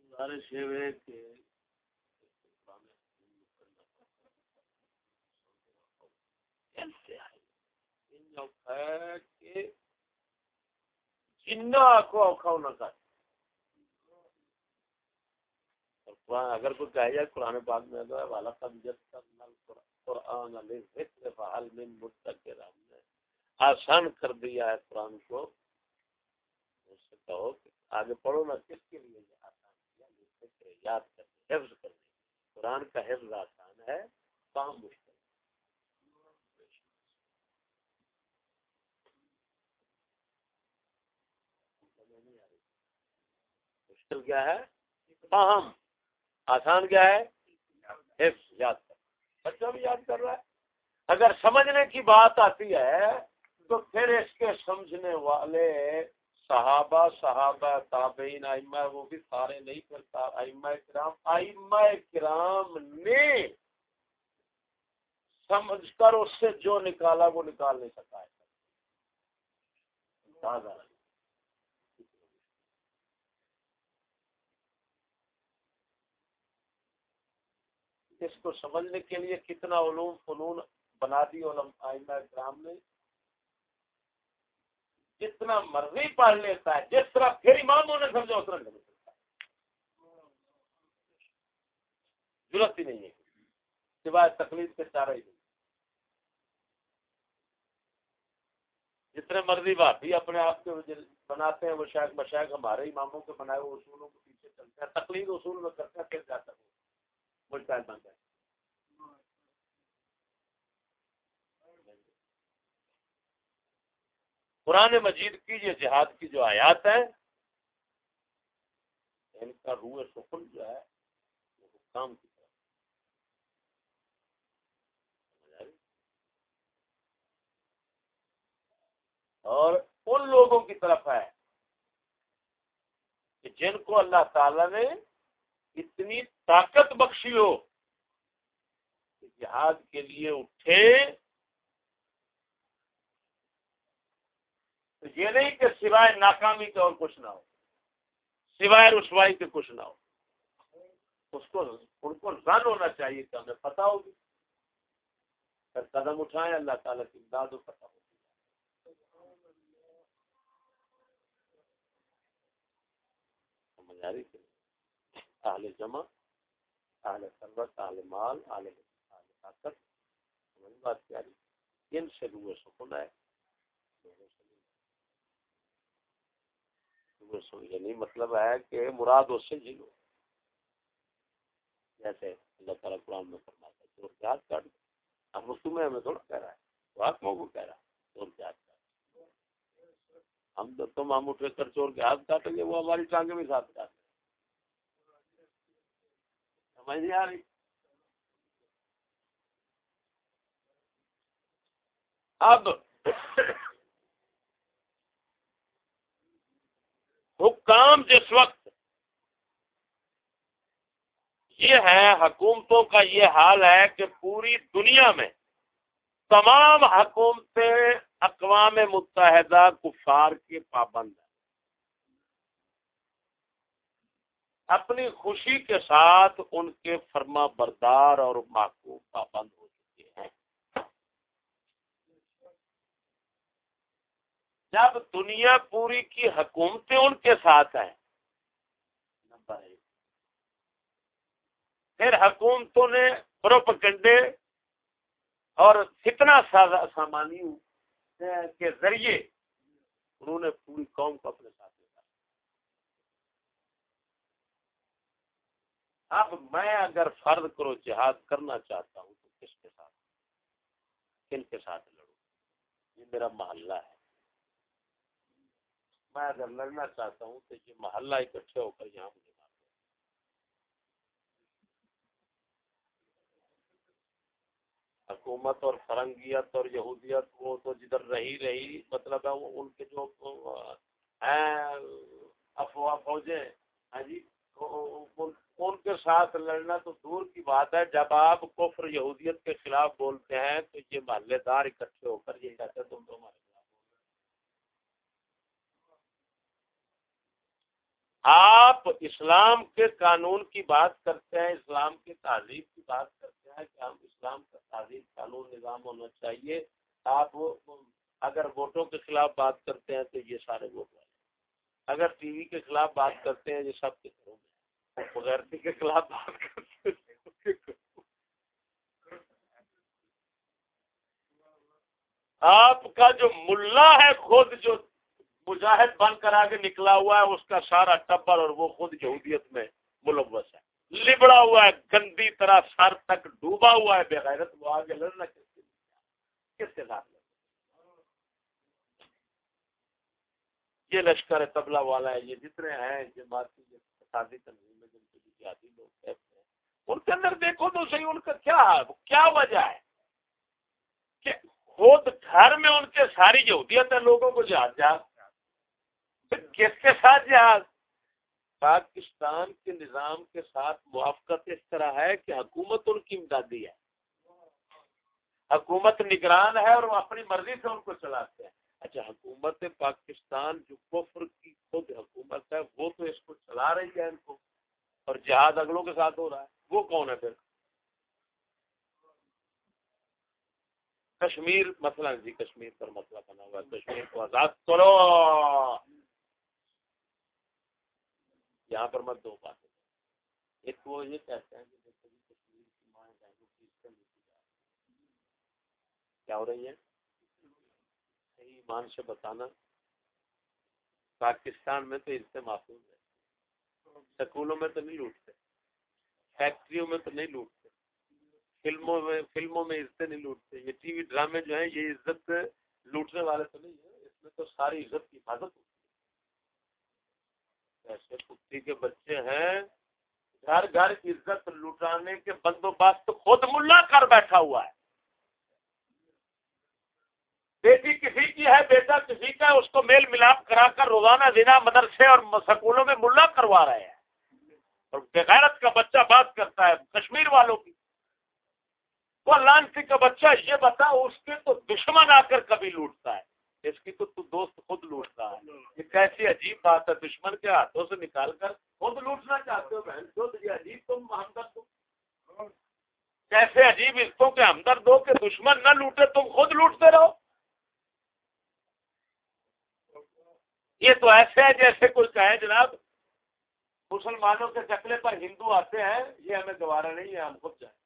گزارش ہے کہ جنا آخو اوکھا ہونا کر اگر کوئی کہہ جائے قرآن پاک میں تو والا کم جس قرآن علیہ ذکر من متکر ہم نے آسان کر دیا ہے قرآن کو۔ اس سے کہو کہ آگے پڑھو نا، کس کے لیے آسان کیا؟ یاد کرنے، حفظ کرنے۔ قرآن کا حفظ آسان ہے، کام مشکل۔ مشکل کیا ہے۔ فہم آسان کیا ہے۔ حفظ، یاد کر۔ بچہ بھی یاد کر رہا ہے۔ اگر سمجھنے کی بات آتی ہے، تو پھر اس کے سمجھنے والے صحابہ صحابہ تابعین، ائمہ، وہ بھی سارے نہیں کرتا ائمہ کرام ائمہ کرام نے سمجھ کر اس سے جو نکالا، وہ نکال نہیں سکا ہے۔ اس کو سمجھنے کے لیے کتنا علوم فنون بنا دی آئمہ کرام نے۔ جتنا مرضی پڑھ لیتا ہے، جس طرح پھر اماموں نے سمجھا، اس طرح نہیں ضرورت ہی نہیں ہے۔ سوائے تکلیف کے چارہ ہی نہیں۔ جتنے مرضی بات بھی اپنے آپ کے بناتے ہیں، وہ شاید مشاق ہمارے اماموں کے بنائے ہوئے اصولوں کے پیچھے چلتے ہیں تکلیف اصول میں کرتے ہیں، پھر جاتا ہے۔ مجتہد بن جائے قرآن مجید کی یہ جہاد کی جو آیات ہے ان کا روح سکون جو ہے، وہ کام کی طرف۔ اور ان لوگوں کی طرف ہے کہ جن کو اللہ تعالی نے اتنی طاقت بخشی ہو کہ جہاد کے لیے اٹھے۔ تو یہ نہیں کہ سوائے ناکامی کے اور کچھ نہ ہو، سوائے رسوائی کے کچھ نہ ہو۔ اس کو، ان کو زن ہونا چاہیے کہ ہمیں پتا ہوگی پھر قدم اٹھائیں، اللہ تعالیٰ کی امداد ہو پتا ہوگی سمجھ آ رہی اہل جمع اہل سروت اہل مال اہل طاقت۔ بات کیا ان سے روح سکون ہے یعنی مطلب ہے کہ مراد اس سے جھیلو جیسے اللہ تعالیٰ قرآن میں فرماتا ہے چور کے ہاتھ کاٹ اب اس میں ہمیں تھوڑا کہہ رہا ہے۔ وہ آکموں کو کہہ رہا ہے چور کے کاٹ ہم تو تم ہم اٹھے کر چور کے ہاتھ کاٹیں گے، وہ ہماری ٹانگیں بھی ساتھ کاٹ سمجھ آ رہی اب حکام جس وقت یہ ہے، حکومتوں کا یہ حال ہے کہ پوری دنیا میں تمام حکومتیں اقوام متحدہ کفار کے پابند ہیں۔ اپنی خوشی کے ساتھ ان کے فرما بردار اور محکوم پابند ہو چکے ہیں۔ جب دنیا پوری کی حکومتیں ان کے ساتھ ہیں، نمبر ایک۔ پھر حکومتوں نے پروپگنڈے اور فتنا سامانی کے ذریعے انہوں نے پوری قوم کو اپنے ساتھ اب میں اگر فرض کرو، جہاد کرنا چاہتا ہوں، تو کس کے ساتھ؟ کن کے ساتھ لڑوں؟ یہ میرا محلہ ہے۔ میں اگر لڑنا چاہتا ہوں تو یہ محلہ اکٹھے ہو کر یہاں مجھے مار حکومت اور فرنگیت اور یہودیت، وہ تو جدھر رہی رہی مطلب ہے وہ ان کے جو افواہ فوجیں ہاں جی؟ ان کے ساتھ لڑنا تو دور کی بات ہے۔ جب آپ کفر یہودیت کے خلاف بولتے ہیں تو یہ محلے دار اکٹھے ہو کر یہ کہتے ہیں تم تو ہمارے آپ اسلام کے قانون کی بات کرتے ہیں، اسلام کے تعلیم کی بات کرتے ہیں کہ ہم اسلام کا تعلیم قانون نظام ہونا چاہیے۔ آپ اگر ووٹوں کے خلاف بات کرتے ہیں تو یہ سارے ووٹ والے۔ اگر ٹی وی کے خلاف بات کرتے ہیں، یہ سب کے گھروں میں کے خلاف بات کرتے آپ کا جو ملا ہے خود جو مجاہد بن کر آگے نکلا ہوا ہے، اس کا سارا ٹبر اور وہ خود یہودیت میں ملوث ہے۔ لبڑا ہوا ہے، گندی طرح سر تک ڈوبا ہوا ہے، بغیرت وہ آگے لڑنا کس کے کس ساتھ؟ یہ لشکر تبلا والا ہے، یہ جتنے ہیں جماعتی شادی تنظیم میں جن کے جہادی لوگ کہتے ہیں، ان کے اندر دیکھو تو صحیح، ان کا کیا کیا وجہ ہے؟ کہ خود گھر میں ان کے ساری یہودیت ہے لوگوں کو جہاز جہاز کس کے ساتھ جہاز پاکستان کے نظام کے ساتھ موافقت اس طرح ہے کہ حکومت ان کی امدادی ہے۔ حکومت نگران ہے اور وہ اپنی مرضی سے ان کو چلاتے ہیں۔ اچھا حکومت پاکستان جو کفر کی خود حکومت ہے، وہ تو اس کو چلا رہی ہے ان کو، اور جہاد اگلوں کے ساتھ ہو رہا ہے، وہ کون ہے پھر؟ کشمیر مسئلہ جی کشمیر پر مسئلہ بنا ہوا ہے، کشمیر کو آزاد کرو۔ یہاں پر مت دو باتیں۔ ایک وہ یہ کہتے ہیں کہ جی، کشمیر کی ماں کیا ہو رہی ہے؟ ایمان سے بتانا پاکستان میں تو عزت محفوظ ہے۔ سکولوں میں تو نہیں لوٹتے، فیکٹریوں میں تو نہیں لوٹتے، فلموں میں فلموں میں عزتیں نہیں لوٹتے۔ یہ ٹی وی ڈرامے جو ہیں، یہ عزت لوٹنے والے تو نہیں ہیں، اس میں تو ساری عزت کی حفاظت ہوتی ہے۔ ایسے کتی کے بچے ہیں، گھر گھر عزت لوٹانے کے بندوبست خود ملا کر بیٹھا ہوا ہے۔ بیٹی کسی کی ہے، بیٹا کسی کا ہے، اس کو میل ملاپ کرا کر روزانہ دینا مدرسے اور سکولوں میں ملا کروا رہے ہیں۔ اور بغیرت کا بچہ بات کرتا ہے، کشمیر والوں کی۔ وہ لانسی کا بچہ یہ بتا اس کے تو دشمن آ کر کبھی لوٹتا ہے۔ اس کی تو تو دوست خود لوٹتا ہے۔ یہ کیسی عجیب بات ہے، دشمن کے ہاتھوں سے نکال کر خود لوٹنا چاہتے ہو بہن۔ جو عجیب تم ہمدرد کیسے عجیب رشتوں کے ہمدرد ہو کہ دشمن نہ لوٹے، تم خود لوٹتے رہو۔ یہ تو ایسے ہے جیسے کوئی کہے جناب، مسلمانوں کے چکلے پر ہندو آتے ہیں، یہ ہمیں دوبارہ نہیں ہے ہم خود جائیں۔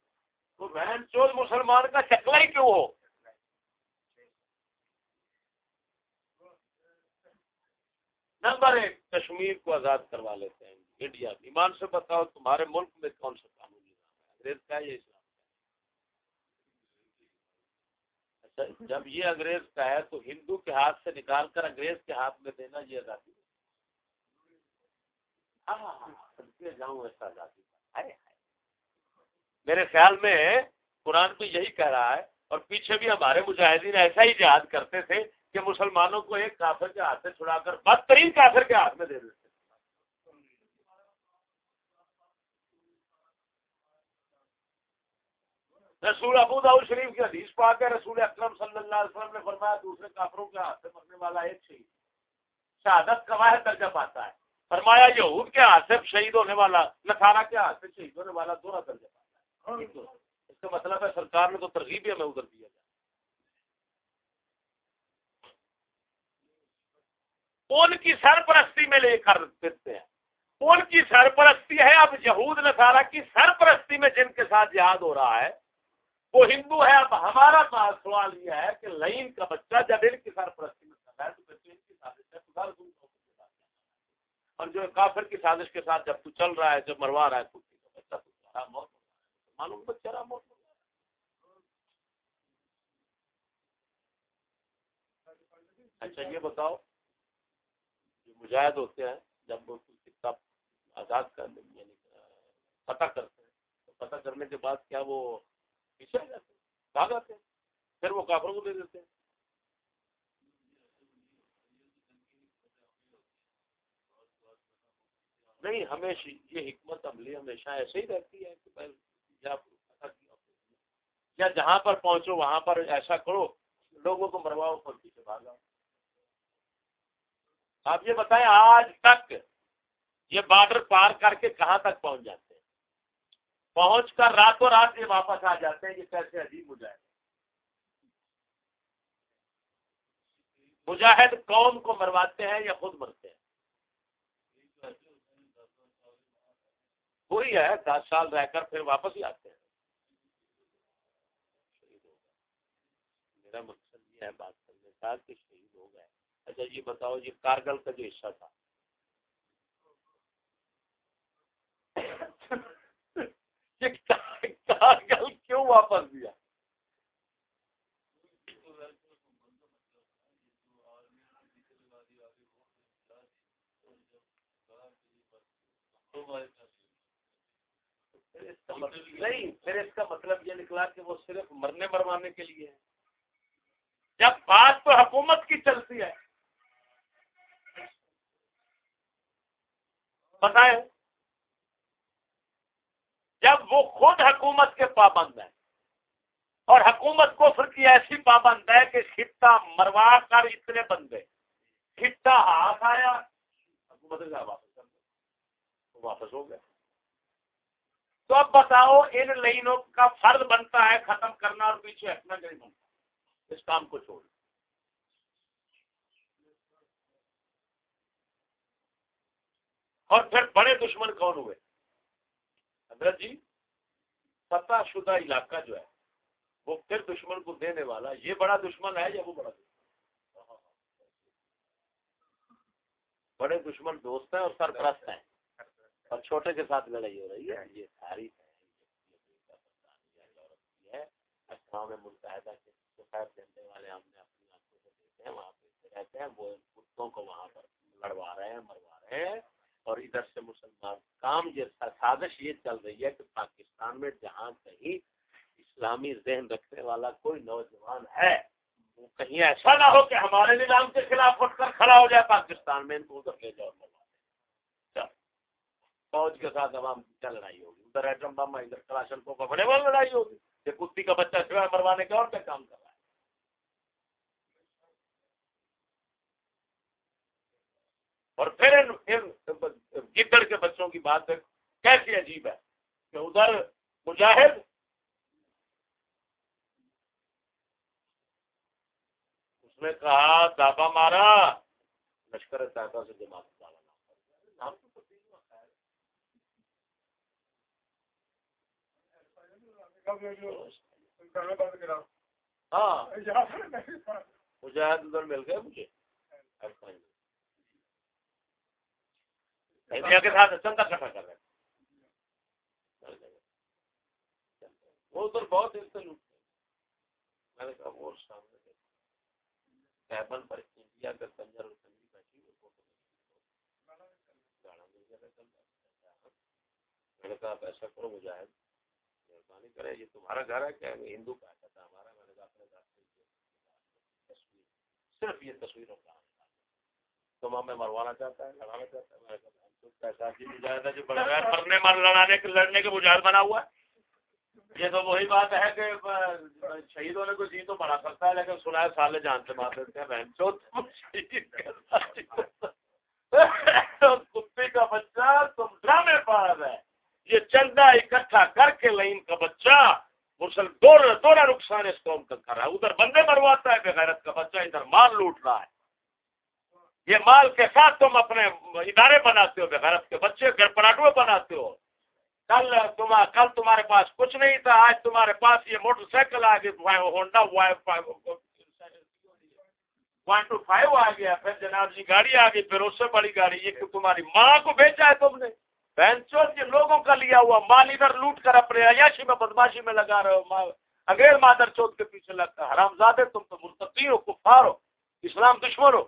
تو بہن چوز مسلمان کا چکلا ہی کیوں ہو؟ نمبر ایک، کشمیر کو آزاد کروا لیتے ہیں۔ انڈیا، ایمان سے بتاؤ تمہارے ملک میں کون سا قانون نظام ہے؟ انگریز کا یہ اسلام جب یہ انگریز کا ہے تو ہندو کے ہاتھ سے نکال کر انگریز کے ہاتھ میں دینا یہ آزادی ہاں، ہاں،, ہاں،, ہاں، جاؤں ایسا آزادی۔ میرے خیال میں قرآن تو یہی کہہ رہا ہے اور پیچھے بھی ہمارے مجاہدین ایسا ہی یاد کرتے تھے کہ مسلمانوں کو ایک کافر کے ہاتھ سے چھڑا کر بدترین کافر کے ہاتھ میں دے دیتے۔ رسول ابو داؤ شریف کی حدیث پاک ہے، رسول اکرم صلی اللہ علیہ وسلم نے فرمایا دوسرے کافروں کے ہاتھ سے مرنے والا ایک شہید شہادت کا واحد درجہ پاتا ہے۔ فرمایا یہود کے ہاتھ سے شہید ہونے والا نسارا کے ہاتھ سے شہید ہونے والا دونوں درجہ پاتا ہے۔ اس کا مطلب ہے سرکار نے تو ترغیب ہمیں ادھر دیا۔ جائے ان کی سرپرستی میں لے کر دیتے ہیں؟ ان کی سرپرستی ہے؟ اب یہود نسارا کی سرپرستی میں جن کے ساتھ یاد ہو رہا ہے وہ ہندو ہے، اب ہمارا سوال یہ ہے کہ لائن کا بچہ جب ان کی سرپرستی میں کر رہا ہے، تو بچے ان کی سازش ہے اور جو کافر کی سازش کے ساتھ جب تو چل رہا ہے، جب مروا رہا ہے، تو بچہ تو موت معلوم بچہ رہا موت اچھا یہ بتاؤ، جو مجاہد ہوتے ہیں، جب وہ کتاب آزاد کر یعنی پتہ کرتے ہیں، تو پتہ کرنے کے بعد کیا وہ پیچھے آ جاتے ہیں جاتے ہیں، پھر وہ کافروں کو دے دیتے ہیں۔ نہیں، ہمیشہ یہ حکمت عملی ہمیشہ ایسے ہی رہتی ہے کہ یا جہاں پر پہنچو، وہاں پر ایسا کرو، لوگوں کو مرواؤ پر پیچھے بھاگا آپ یہ بتائیں، آج تک یہ بارڈر پار کر کے کہاں تک پہنچ جاتے پہنچ کر راتوں رات یہ واپس آ جاتے ہیں، یہ کیسے عجیب ہو جائے مجاہد قوم کو مرواتے ہیں یا خود مرتے ہیں؟ وہی ہے، دس سال رہ کر پھر واپس ہی آتے ہیں۔ میرا مقصد یہ ہے، بات کرنے کا کہ شہید ہو گئے۔ اچھا یہ بتاؤ، یہ کارگل کا جو حصہ تھا۔ کارگل کیوں واپس دیا؟ مطلب نہیں، پھر اس کا مطلب یہ نکلا کہ وہ صرف مرنے مروانے کے لیے ہے۔ جب بات تو حکومت کی چلتی ہے۔ بتائیں جب وہ خود حکومت کے پابند ہے اور حکومت کو پھر کی ایسی پابند ہے کہ خطہ مروا کر اتنے بندے، خطہ ہاتھ آیا، حکومت واپس واپس ہو گیا۔ تو اب بتاؤ ان لائنوں کا فرض بنتا ہے ختم کرنا اور پیچھے ہٹنا نہیں بنتا؟ اس کام کو چھوڑ اور پھر بڑے دشمن کون ہوئے؟ حضرت جی پتہ شدہ علاقہ جو ہے، وہ پھر دشمن کو دینے والا، یہ بڑا دشمن ہے یا وہ بڑا دشمن؟ بڑے دشمن دوست ہیں اور سرپرست ہیں۔ اور چھوٹے کے ساتھ لڑائی ہو رہی ہے۔ یہ تاریخ ہے۔ اقوام متحدہ کے سفید جھنڈے والے ہم نے اپنی آنکھوں سے دیکھے ہیں، وہاں پہ رہتے ہیں، وہ کتوں کو وہاں پر لڑوا رہے ہیں، مروا رہے ہیں۔ اور ادھر سے مسلمان کام یہ سازش یہ چل رہی ہے کہ پاکستان میں جہاں کہیں اسلامی ذہن رکھنے والا کوئی نوجوان ہے، وہ کہیں ایسا نہ ہو کہ ہمارے نظام کے خلاف اٹھ کر کھڑا ہو جائے، پاکستان میں ان کو ادھر لے جاؤ۔ فوج کے ساتھ عوام کیا لڑائی ہوگی۔ ادھر ایٹم بم ادھر کلاشن کو بڑے بڑے لڑائی ہوگی۔ یہ کتی کا بچہ سوائے مروانے کے اور کیا کام کر رہا ہے؟ اور پھر گدڑ کے بچوں کی بات کیسی عجیب ہے کہ ادھر مجاہد اس نے کہا، دابا مارا، لشکر طیبہ سے جماعت ڈالا ہاں۔ مجاہد ادھر مل گئے مجھے۔ چندہ کٹھا کر رہے وہ ادھر بہت سے میں نے کہا وہ سامنے کیبن پر انڈیا کا کنجر اور بیٹھی میں نے کہا ایسا کرو مجاہد مہربانی کرے یہ تمہارا گھر ہے کیا ہندو کا کہتا ہمارا میں نے کہا اپنے گھر سے صرف یہ تصویروں کا تم ہمیں مروانا چاہتا ہے لڑانا چاہتا ہے میں نے کہا مرنے مر لڑانے لڑنے کے مجاہد بنا ہوا ہے یہ تو وہی بات ہے کہ شہید ہونے کو جی تو بڑا سکتا ہے، لیکن سنا ہے سالے جان سے مار دیتے ہیں، بہن چو کتے کا بچہ تم ڈرامے پار ہے۔ یہ چندہ اکٹھا کر کے لائن کا بچہ مسل دورا نقصان اس قوم کا کر رہا ہے۔ ادھر بندے مرواتا ہے بغیرت کا بچہ ادھر مال لوٹ رہا ہے۔ یہ مال کے ساتھ تم اپنے ادارے بناتے ہو بغیرت کے بچے، گھر پراٹو بناتے ہو۔ کل تم کل تمہارے پاس کچھ نہیں تھا، آج تمہارے پاس یہ موٹر سائیکل آ گئی ہونڈا ون ٹو فائیو آ گیا، پھر جناب جی گاڑی آ گئی، پھر اس سے بڑی گاڑی، یہ تمہاری ماں کو بیچا ہے تم نے۔ بہن یہ لوگوں کا لیا ہوا مال ادھر لوٹ کر اپنے عیاشی میں بدماشی میں لگا رہے ہو۔ انگریز مادر چوتھ کے پیچھے لگتا حرام زادے تم تو مرتقی ہو، کفار ہو، اسلام دشمن ہو۔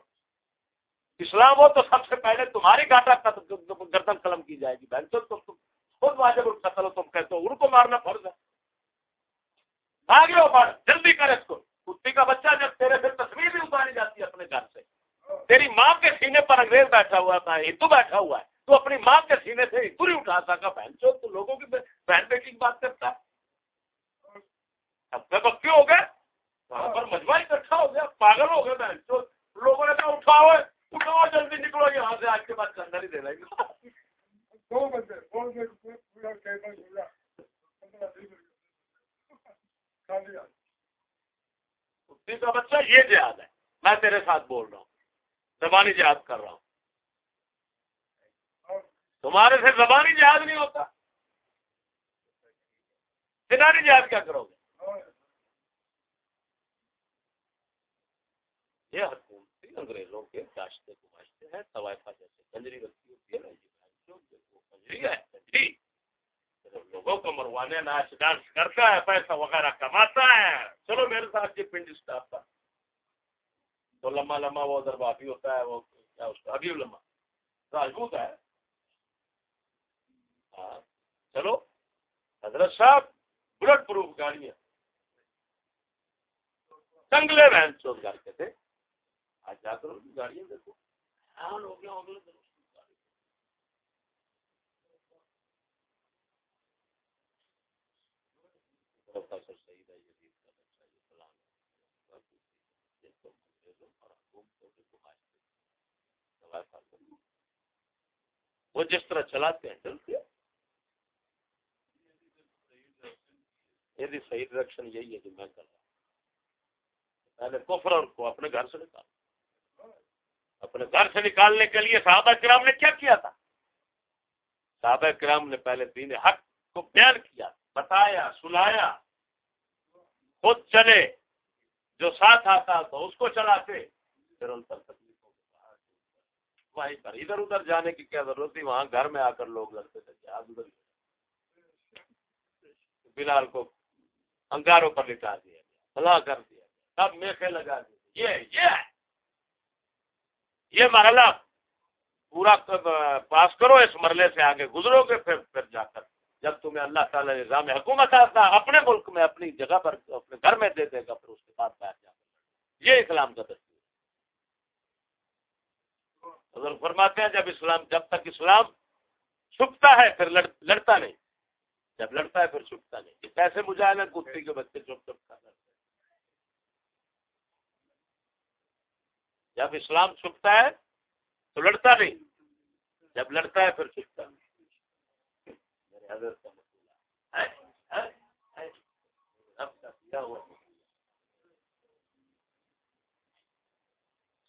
اسلام ہو تو سب سے پہلے تمہاری گاٹا گردن قلم کی جائے گی بہن چوتھ تم خود واجب القتل ہو، تم کہتے ہو، ان کو مارنا فرض ہے۔ آگے ہو مار جلدی کر اس کو۔ کتی کا بچہ جب تیرے پھر تصویر بھی اتاری جاتی ہے اپنے گھر سے، تیری ماں کے سینے پر انگریز بیٹھا ہوا تھا، ہندو بیٹھا ہوا ہے، تو اپنی ماں کے سینے سے پوری اٹھا سکا۔ بہن چو تو لوگوں کی بہن بیٹی کی بات کرتا ہے۔ اب تک کیوں ہو گئے، وہاں پر مجمع اکٹھا ہو گیا، پاگل ہو گئے بہن چو لوگوں نے کہا، اٹھاؤ۔ جلدی نکلو یہاں سے آج کے بعد چندر ہی دے رہے کا بچہ یہ جہاد ہے میں تیرے ساتھ بول رہا ہوں زبانی جہاد کر رہا ہوں تمہارے سے زبانی جہاد نہیں ہوتا سنانی جہاد کیا کرو گے یہ حکومتی انگریزوں کے داشتے گماشتے ہیں طوائفہ جیسے کنجری رکھتی ہوتی ہے نا کنجری ہے کنجری لوگوں کو مروانے ناچ ڈانس کرتا ہے، پیسہ وغیرہ کماتا ہے۔ چلو میرے ساتھ یہ پنڈ اسٹاف کا۔ تو لمبا لمبا وہ ادھر بافی ہوتا ہے، وہ کیا اس کا، ابھی لمبا راجپوت ہے۔ ہاں چلو۔ حضرت صاحب بلٹ پروف گاڑیاں۔ جنگلے بہن چوت گھر کے تھے۔ آج جا کر گاڑیاں دیکھو ہو گیا ہو گیا پروفیسر سعید جدید کا بچہ یہ فلان وہ جس طرح چلاتے ہیں چلتے یہ صحیح ڈائریکشن یہی ہے جو میں کر رہا ہوں۔ پہلے کفر کو اپنے گھر سے نکال اپنے گھر سے نکالنے کے لیے صحابہ کرام نے کیا کیا تھا؟ صحابہ کرام نے پہلے دین حق کو بیان کیا، بتایا، سنایا۔ خود چلے، جو ساتھ آتا تو اس کو چلاتے۔ پھر ان پر وہیں پر ادھر ادھر جانے کی کیا ضرورت تھی؟ وہاں گھر میں آ کر لوگ لڑتے تھے ادھر بلال کو انگاروں پر لٹا دیا گیا، بلا کر دیا گیا۔ سب میخے لگا دیے یہ یہ یہ مرحلہ پورا پاس کرو، اس مرلے سے آگے گزرو گے، پھر پھر جا کر جب تمہیں اللہ تعالیٰ نظام حکومت آتا، اپنے ملک میں اپنی جگہ پر، اپنے گھر میں دے دے گا، پھر اس کے بعد بیٹھ جاتا یہ اسلام کا دستور اگر فرماتے ہیں، جب اسلام جب تک اسلام چھپتا ہے، پھر لڑتا نہیں۔ جب لڑتا ہے، پھر چھپتا نہیں۔ کیسے مجاہد کتی کے بچے چپ چپ کر۔ جب اسلام چھپتا ہے تو لڑتا نہیں جب لڑتا ہے پھر چھپتا نہیں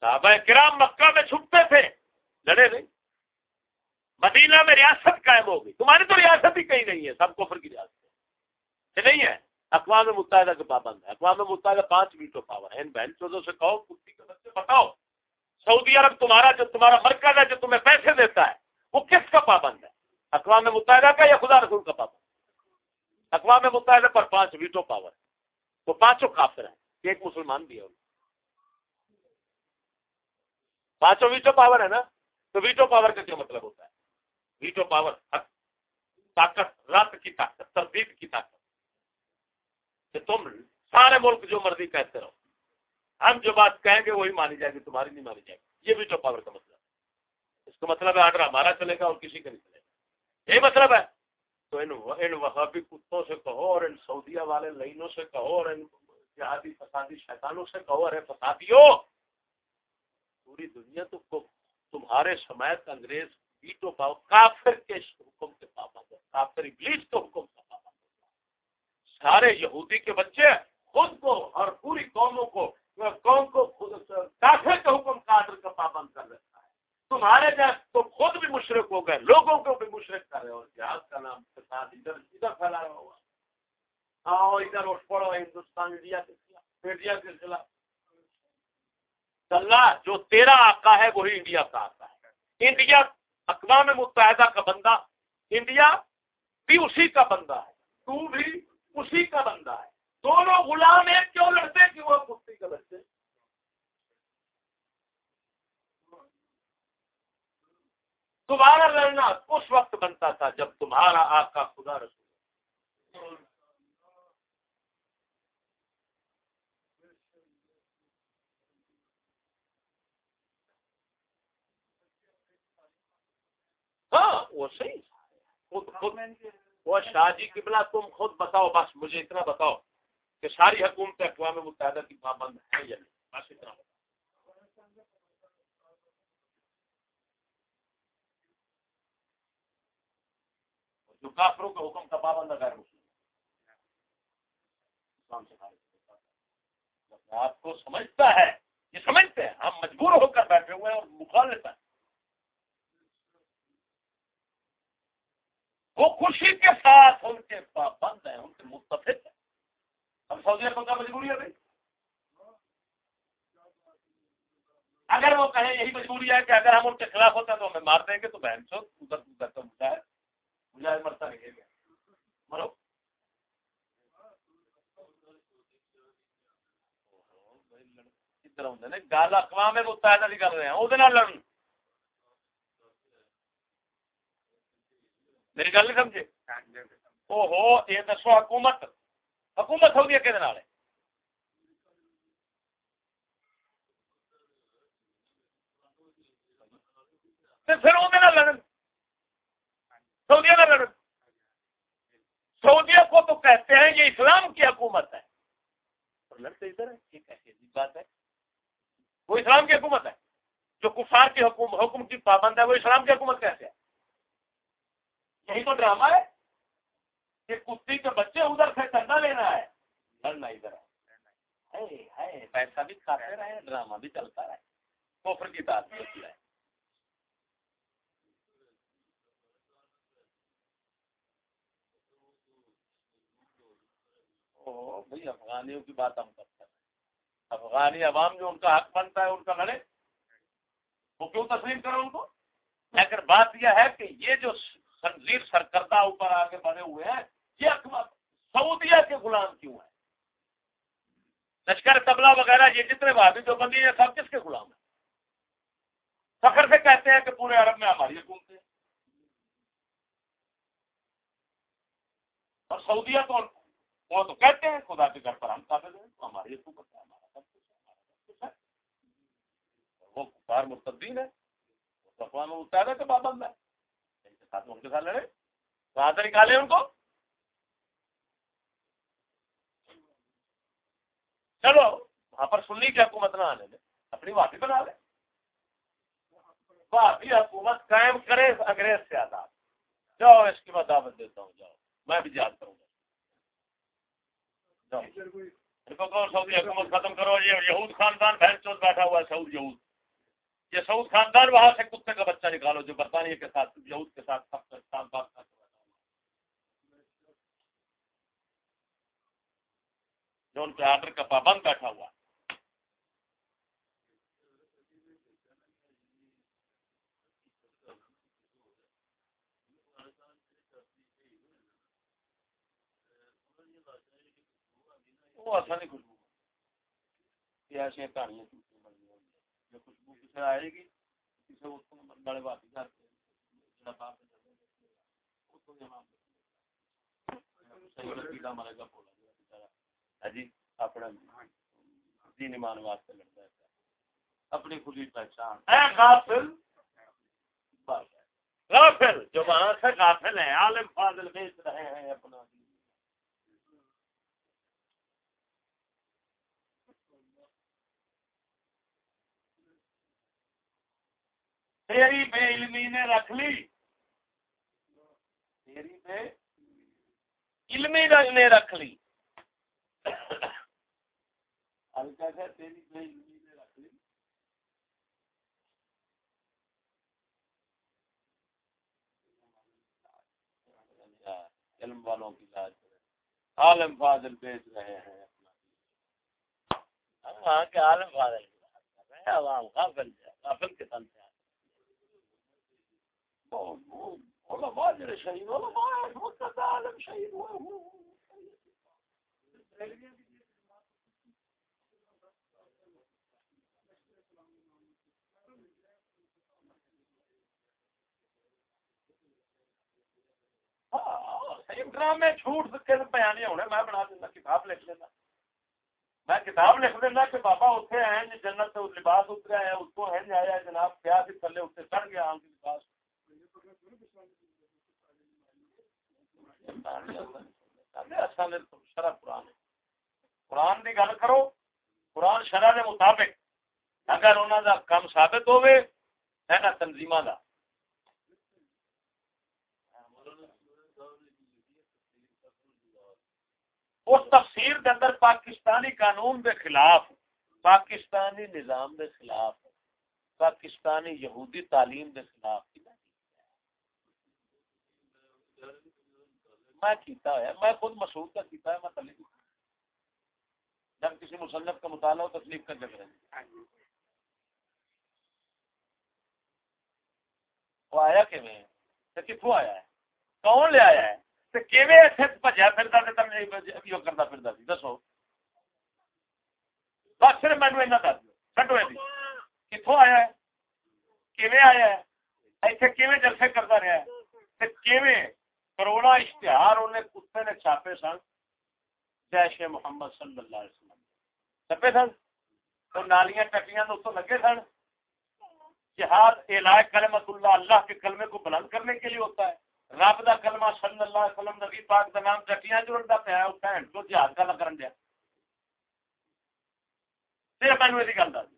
صحابہ کرام مکہ میں چھپتے تھے لڑے نہیں مدینہ میں ریاست قائم ہوگی تمہاری تو ریاست ہی کہیں نہیں ہے سب کو کی ریاست ہے نہیں ہے اقوام متحدہ کے پابند ہے اقوام متحدہ پانچ ویٹو پاور ہے ان بہن چودوں سے کہو کتی کے بچے بتاؤ سعودی عرب تمہارا جو تمہارا مرکز ہے، جو تمہیں پیسے دیتا ہے، وہ کس کا پابند ہے؟ اقوام متحدہ کا یا خدا رسول کا پابند؟ اقوام متحدہ پر پانچ ویٹو پاور وہ پانچوں کافر ہیں۔ ایک مسلمان بھی ہے۔ پانچوں ویٹو پاور ہے نا؟ تو ویٹو پاور کا کیا مطلب ہوتا ہے؟ ویٹو پاور طاقت رات کی طاقت تردید کی طاقت۔ کہ تم سارے ملک جو مرضی کہتے رہو۔ ہم جو بات کہیں گے وہی مانی جائے گی، تمہاری نہیں مانی جائے گی۔ یہ ویٹو پاور کا مطلب ہے۔ اس کا مطلب ہے آڈر ہمارا چلے گا اور کسی کا نہیں چلے گا۔ یہی مطلب ہے۔ تو ان ان وہابی کتوں سے کہو اور ان سعودیہ والے لائنوں سے کہو اور ان جہادی فسادی شیطانوں سے کہو، ارے فسادیوں! پوری دنیا تو تمہارے سمیت انگریز ویٹو پاؤ کافر کے حکم کے پابند ہے کافر ابلیس کے حکم کا پابند ہے سارے یہودی کے بچے خود کو اور پوری قوموں کو قوم کو کافر کے حکم کا کا پابند کر رکھا ہے۔ تمہارے جیسے تو خود بھی مشرق ہو گئے، لوگوں کو بھی مشرق کر رہے ہو۔ جہاز کا نام کے ساتھ ادھر ادھر پھیلا رہا ہوا۔ آؤ ادھر اٹھ پڑو، ہندوستان، انڈیا کے خلاف، انڈیا کے خلاف۔ اللہ جو تیرا آقا ہے، وہی انڈیا کا آقا ہے۔ انڈیا اقوام متحدہ کا بندہ، انڈیا بھی اسی کا بندہ ہے۔ تو بھی اسی کا بندہ ہے۔ دونوں غلام ایک کیوں لڑتے کہ وہ کتی کا لڑتے؟ تمہارا لڑنا اس وقت بنتا تھا جب تمہارا آقا خدا رسول ہاں، وہ صحیح۔ خود خود وہ شاہ جی قبلہ تم خود بتاؤ، بس مجھے اتنا بتاؤ۔ کہ ساری حکومت اقوام متحدہ کی پابند ہے یا نہیں؟ بس اتنا بتاؤ جو کافروں کے حکم کا پابند ہے، غیر مسلم۔ آپ کو سمجھتا ہے، یہ سمجھتے ہیں، ہم مجبور ہو کر بیٹھے ہوئے ہیں اور مخالف ہیں۔ وہ خوشی کے ساتھ ان کے پابند ہیں، ان کے متفق ہیں۔ سعودی عرب کا مجبوری ہے اگر وہ کہیں یہی مجبوری ہے کہ اگر ہم ان کے خلاف ہوتے ہیں تو ہمیں مار دیں گے تو بہن چو ادھر ادھر تو مجھے مجھے مرتا نہیں گا۔ مرو۔ گل اقوام متحدہ کی کر رہے ہیں وہ لڑن میری گل نہیں سمجھے؟ او ہو یہ دسو حکومت۔ حکومت ہوگی کہ پھر وہ لڑن۔ سعودیہ نہ لڑن۔ سعودیہ کو تو کہتے ہیں یہ اسلام کی حکومت ہے۔ لڑتے ادھر ہے ٹھیک ہے بات ہے۔ وہ اسلام کی حکومت ہے۔ جو کفار کی حکومت حکم کی پابند ہے، وہ اسلام کی حکومت کیسے ہے یہی تو ڈرامہ ہے۔ کہ کتی کے بچے ادھر سے چندہ لینا ہے۔ لڑنا ادھر ہے۔ پیسہ بھی کھاتے رہے، ڈرامہ بھی چلتا رہے۔ کوفر کی تعداد بھائی، افغانیوں کی بات ہم کرتے ہیں۔ افغانی عوام جو ان کا حق بنتا ہے، ان کا لڑے۔ وہ کیوں تسلیم کرو ان کو؟ لیکن بات یہ ہے کہ یہ جو خنزیر سرکردہ اوپر آگے بڑھے ہوئے ہیں، یہ سعودیہ کے غلام کیوں ہیں؟ لشکر تبلا وغیرہ یہ جتنے بھابی جو بندی ہیں، سب کس کے غلام ہیں؟ فخر سے کہتے ہیں کہ پورے عرب میں ہماری حکومت ہے۔ اور سعودیہ تو وہ تو کہتے ہیں، خدا کے گھر پر ہم قابل ہیں، تو ہماری حکومت ہے، ہمارا سب کچھ ہے وہ کفار مستدین ہے اقوام متحدہ کے پابند ہے ساتھ ان کے ساتھ لڑے وہاں سے نکالے ان کو۔ چلو وہاں پر سننی کی حکومت نہ آنے دے اپنی واپی بنا لے۔ واپی حکومت قائم کرے انگریز سے آزاد۔ جاؤ اس کی میں دعوت دیتا ہوں جاؤ۔ میں بھی یاد کروں گا۔ سعودی حکومت ختم کرو یہ یہود خاندان بہن چوت بیٹھا ہوا ہے سعود یہود۔ یہ سعود خاندان وہاں سے کتے کا بچہ نکالو جو برطانیہ کے ساتھ، یہود کے ساتھ سب بات جو ان کے آرڈر کا پابند بیٹھا ہوا۔ وہ نہیں خوشبو یہ ایسی کہانیاں۔ جو خوشبو کسی آئے گی کسی بڑے بات جی اپنا دین ایمان واسطے لڑتا ہے۔ اپنی خودی پہچان۔ غافل! غافل! جو وہاں سے غافل ہے عالم فاضل بیچ رہے ہیں اپنا دین۔ تیری بے علمی نے رکھ لی۔ تیری بے علمی نے رکھ لی۔ تیری بے علمی نے رکھ لی۔ علم والوں کی لاج عالم فاضل بیچ رہے ہیں۔ اپنا وہاں عالم فاضل عوام غافل غافل کے علماء جڑے شہید علماء مقتدى عالم شہید ہوئے ڈرامے جھوٹ کے بیان ہونے میں بنا دینا کتاب لکھ لینا میں کتاب لکھ دینا کہ بابا اتنے ہیں جنت لباس اترے ہیں اس کو ہے آیا جناب کیا تھلے اتنے چڑھ گیا لباس تقاضا دے مطابق اگر انہوں دا کم ثابت ہوئے ہے نا تنظیمہ دا اس تفسیر دے اندر پاکستانی قانون دے خلاف پاکستانی نظام دے خلاف پاکستانی یہودی تعلیم دے خلاف میں کیتا ہے میں خود مسعود کا کیتا ہے میں تلیف جب کسی مصنف کا مطالعہ ہو تکلیف کر جگ وہ آیا کہ میں کتوں آیا ہے؟ کون لے آیا ہے؟ بجیا پھر کرتا پھر دسو بس صرف مینو ایسا دس دو چڈو کتوں آیا ہے کیویں آیا ہے اتنے کیویں جلسے کرتا رہا ہے کیویں کروڑا اشتہار انہیں کتے نے چھاپے سن جیش محمد صلی اللہ علیہ وسلم۔ چھپے سن؟ تو نالیاں ٹکیاں تو لگے سن۔ جہاد علاج کلمت اللہ اللہ کے کلمے کو بلند کرنے کے لیے ہوتا ہے۔ رب دا کلمہ صلی اللہ علیہ وسلم، نبی پاک دا نام ٹکیاں جوڑتا پیا اس بہن جو جہاد کا کرن دیا۔ صرف مینو یہ گل دس۔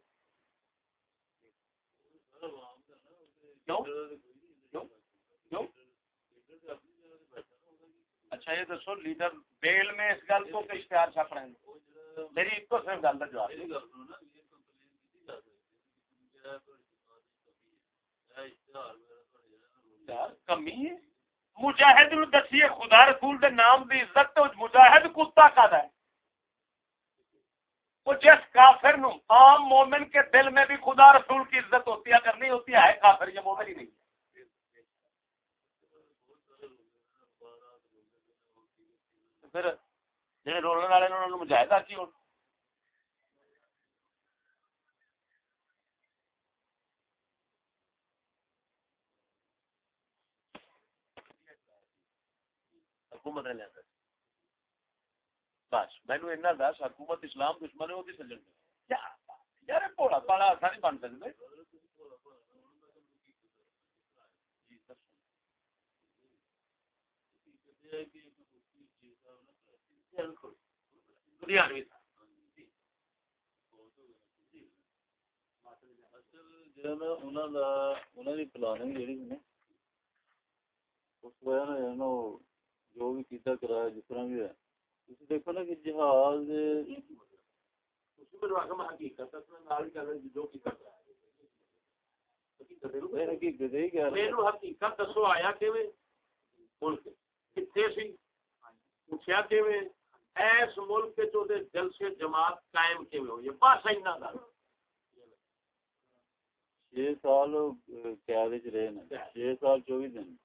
اچھا یہ دسو لیڈر بیل میں اس گل کو اشتہار چھپ رہے ہیں۔ میری ایک تو صرف گل کا جواب۔ کمی مجاہد دسیے خدا رسول دے نام دی عزت مجاہد کتا کا ہے۔ وہ جس کافر نو عام مومن کے دل میں بھی خدا رسول کی عزت ہوتی ہے اگر نہیں ہوتی ہے کافر یہ مومن ہی نہیں۔ ہے پھر جی رولنے والے نے انہوں کی ہوں حکومت نے بس حکومت اسلام دشمن ہے سجن یار پوڑا نہیں بن سکتے پلاننگ جو بھی کیتا کرایا جس طرح بھی ہے۔ دیکھو نا کہ جہاز حقیقت دسو آیا ایس ملک جلسے جماعت قائم ہوئی بس ایسا چھ سال قیاد رہے چھ سال چوبیس دن۔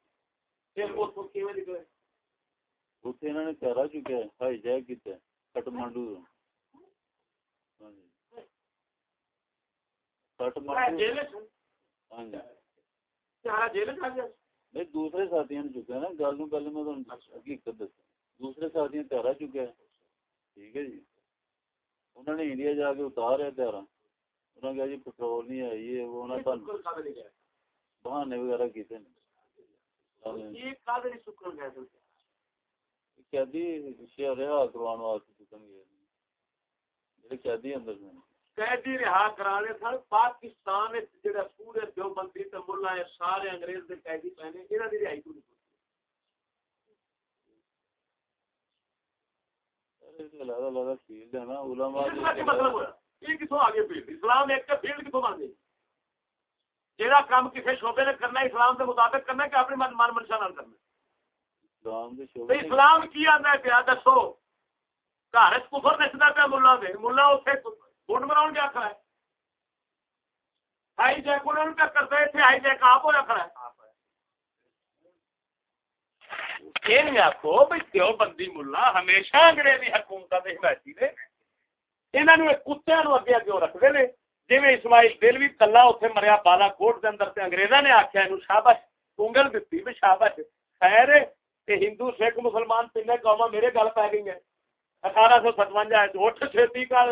اتنے انہوں نے چارا چکیا ہائی جیک کیا؟ کٹمانڈو دوسرے ساتھی نے چکا نا گل نو پہلے میں حقیقت دسا دوسرے ساتھی نے تیارا چکیا ٹھیک ہے جی۔ انہوں نے انڈیا جا کے اتارا تیارا انہوں نے کہا جی پٹرول نہیں آئی ہے وہ بہانے وغیرہ کیتے ہیں۔ قیدی رہا کروان واسطے چکن گئے۔ قیدی اندر سے قیدی رہا کرانے سن۔ پاکستان جڑا پورے دیوبندی تے ہے سارے انگریز دے قیدی پہنے انہاں دی رہائی کو نہیں اسلام ایک فیلڈ کتوں بن گئی جہاں کام کسی شعبے نے کرنا اسلام کے مطابق کرنا کہ اپنے من منشا نہ کرنا اسلام کی آتا پیا دسو گھر کفر دستا پیا ملا دے ملا اتنے گنڈ بنا کے آخر ہے ہائی جیک انہوں کیا کرتا ہے اتنے ہائی جیک آپ ہوا کھڑا ہے۔ آپ کو دیو بندی ملا، ہمیشہ انگریزی حکومت کے حمایتی نے۔ یہاں کتیا نو اگے اگے رکھتے ہیں جی اسماعیل دل بھی کلا اتنے مریا بالا کوٹ کے اندر انگریزا نے آخیا شابش کنگل دیتی بھی شابش خیر ہندو، سکھ، مسلمان تین قوما میرے گل پی گئی ہیں اٹھارہ سو ستوجا اٹھ چھتی کا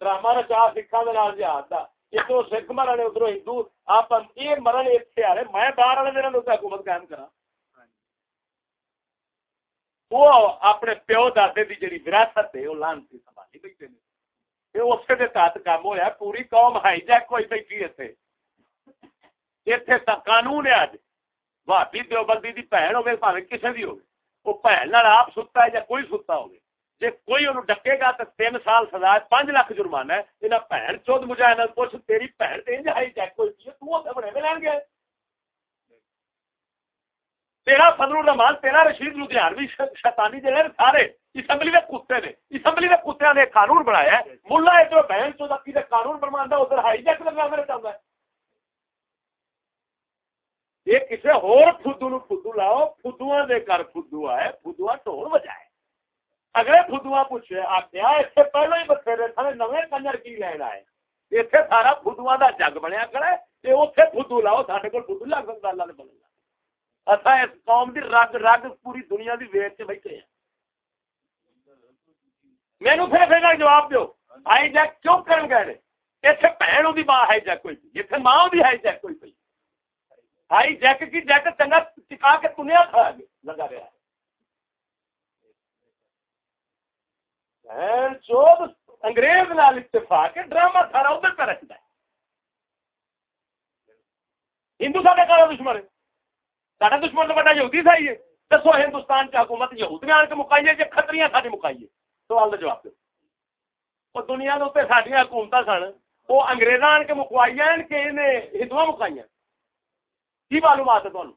ڈرامہ رچا سکھان جہاز کا ادھر سکھ مرن ادھر ہندو۔ آپ یہ مرن اتنے آ رہے۔ میں باہر والے دن حکومت قائم کرا وہ اپنے پیو دادے کی جی وراثت ہے وہ لانتی سنبھالی بیٹھے اسے دے تحت کام ہوا پوری قوم ہائی جیک کوئی بیٹھی اتنے اتنے قانون ہے اج بھابی دیوبندی کی بھن ہوگی پہ کسی بھی ہوگی وہ بھن آپ ستا ہے یا کوئی ستا ہوگی جی کوئی انہوں ڈکے گا تو تین سال سزا ہے پانچ لاکھ جرمانہ ہے یہاں بھن چود مجھے پوچھ تیری بھن ہائی جیک ہوئی تھی بڑے میں لین گیا تیرا فضل الرحمان، تیرا رشید لدھیانوی شیطانی جڑے سارے، اسمبلی کے کتے نے، اسمبلی کے کتوں نے قانون بنایا ہے۔ ملا ادھر بہن چوکی سے قانون بنوا ادھر ہائی جیک لگا میرے چاہتا ہے یہ کسی ہور فدو نو فدو لاؤ فدو دے کر فدو آئے فدو ٹور بجائے۔ اگلے فدو پوچھے آخیا اتنے پہلو ہی بتھیرے تھے نویں کنجر کی لین آئے؟ اتنے سارا فدو کا جگ بنیا کرے اتنے فدو لاؤ سارے کو فدو لگ سکتا اللہ نے بننا اصا اس قوم دی رگ رگ پوری دنیا دی ویٹ سے بیٹھے ہیں۔ مینو پھر پھر جواب دو ہائی جیک کیوں کرن گئے اتنے بھن دی ماں ہائی جیک کوئی پی اتنے ماں دی ہائی جیک کوئی پی ہائی جیک کی جیک چنگا ٹکا کے دنیا کھا لگا رہا ہے۔ چود انگریز نال اتفاق ڈرامہ سارا ادھر پہ رکھتا ہے۔ ہندو سارے کا دشمن ہے سارا دشمن تو بڑا یہودی تھا یہ دسو ہندوستان کی حکومت یہودی آن کے مکائی ہے جی کتری ساری مکائی ہے سوال کا جواب دو وہ دنیا کے اتنے ساری حکومت سن وہ انگریز آن کے مکوائی ہیں کہ انہیں ہندو مکائی کی معلومات ہے تمہیں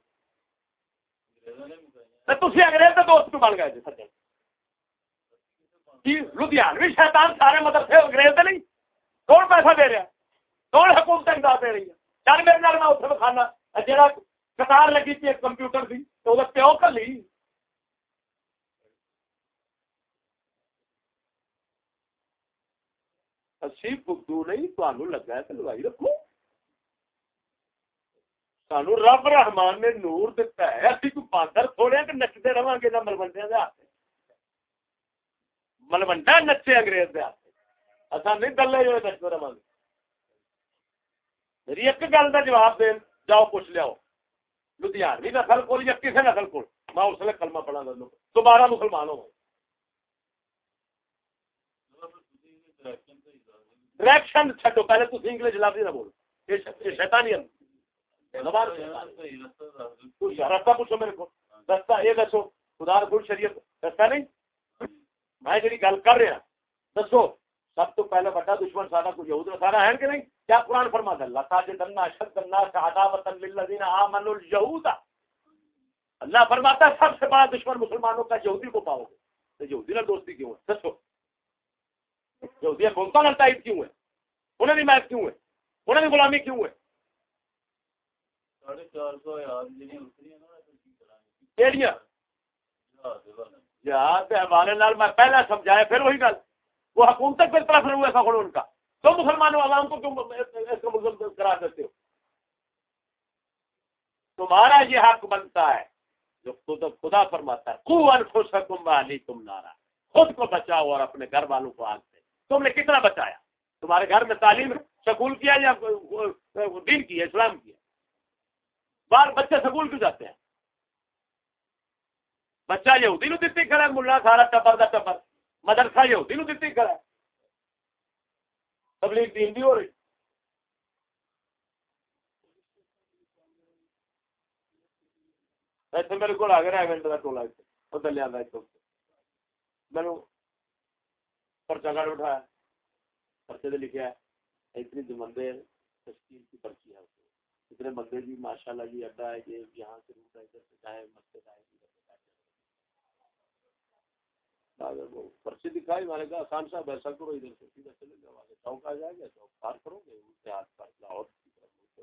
تھی انگریز کے دوست کیوں بن گئے جی سجن لدھیانوی شیطان سارے مدرسے انگریز کے نہیں کون پیسہ دے رہا کون حکومت امداد دے رہی ہے چل میرے نال میں اتنے بخانا جہاں قطار لگی تھی ایک کمپیوٹر کی تو وہ پیو کر لی۔ اسی بدھو نہیں تمہوں لگا ہے تو لوائی رکھو سانو رب رحمان نے نور دتا ہے۔ اسی کو باندر تھوڑے کہ نچتے رہا گے نہ ملوڈیا کے ہاتھ ملوڈا نچے انگریز کے ہاتھ اصا نہیں دلے جو نچتے رہا گے۔ میری ایک گل کا جواب دین، جاؤ پوچھ لیاؤ۔ لدھیانوی نسل کو یا کسی نسل کو میں اس لیے کلمہ پڑھا کر لوں دوبارہ مسلمان ہو۔ ڈائریکشن چھٹو پہلے تو انگلش لفظ نہ بولو۔ یہ شیطانی رستہ پوچھو میرے کو۔ رستہ یہ دسو، خدا گل شریعت رستہ نہیں؟ میں جی گل کر رہا، دسو۔ سب تو پہلے بڑا دشمن سارا کچھ یہود سارا ہے کہ نہیں؟ کیا قرآن فرما دے اللہ تعالی دنا اشد الناس عداوت للذین آمنوا اليهود۔ اللہ فرماتا ہے سب سے بڑا دشمن مسلمانوں کا یہودی کو پاؤ گے۔ تو یہودی نے دوستی کیوں ہے؟ دسو یہودی گونتا لڑتا عید کیوں ہے؟ انہیں بھی میچ کیوں ہے؟ انہیں بھی غلامی کیوں ہے؟ جہاز حوالے میں پہلے سمجھایا پھر وہی گل۔ وہ حکومت پھر طرف ہوئے سکڑ ان کا۔ تو مسلمانوں عوام کو کیوں اس کو مسلم کرا دیتے ہو؟ تمہارا یہ حق بنتا ہے جو خود خدا فرماتا ہے کو انفسکم والی تم نارا۔ خود کو بچاؤ اور اپنے گھر والوں کو آگ دے۔ تم نے کتنا بچایا؟ تمہارے گھر میں تعلیم سکول کیا یا دین کیا اسلام کیا بار بچے سکول کیوں جاتے ہیں؟ بچہ یہودی نو دیتی کھڑا ملا سارا ٹپر کا ٹپر۔ مدرسہ یہودی نو دیتی کرا تبلیغ دین دی ہو رہی۔ ایسے میرے کو آ گیا منٹ کا ٹولا ادھر لیا میرے پرچا کارڈ اٹھایا پرچے لکھا ہے۔ اتنی بندے تشکیل کی پرچی ہے۔ اتنے بندے بھی ماشاء اللہ جی اڈا ہے یہ یہاں سے روٹ ہے، ادھر سے جائے، مسجد آئے۔ پرچی دکھائی میں نے کہا، خان صاحب، ایسا کرو، ادھر سے سیدھا چلے جاؤ، آگے چوک آ جائے گا، چوک پار کرو گے اس کے ہاتھ پر لاہور کی طرف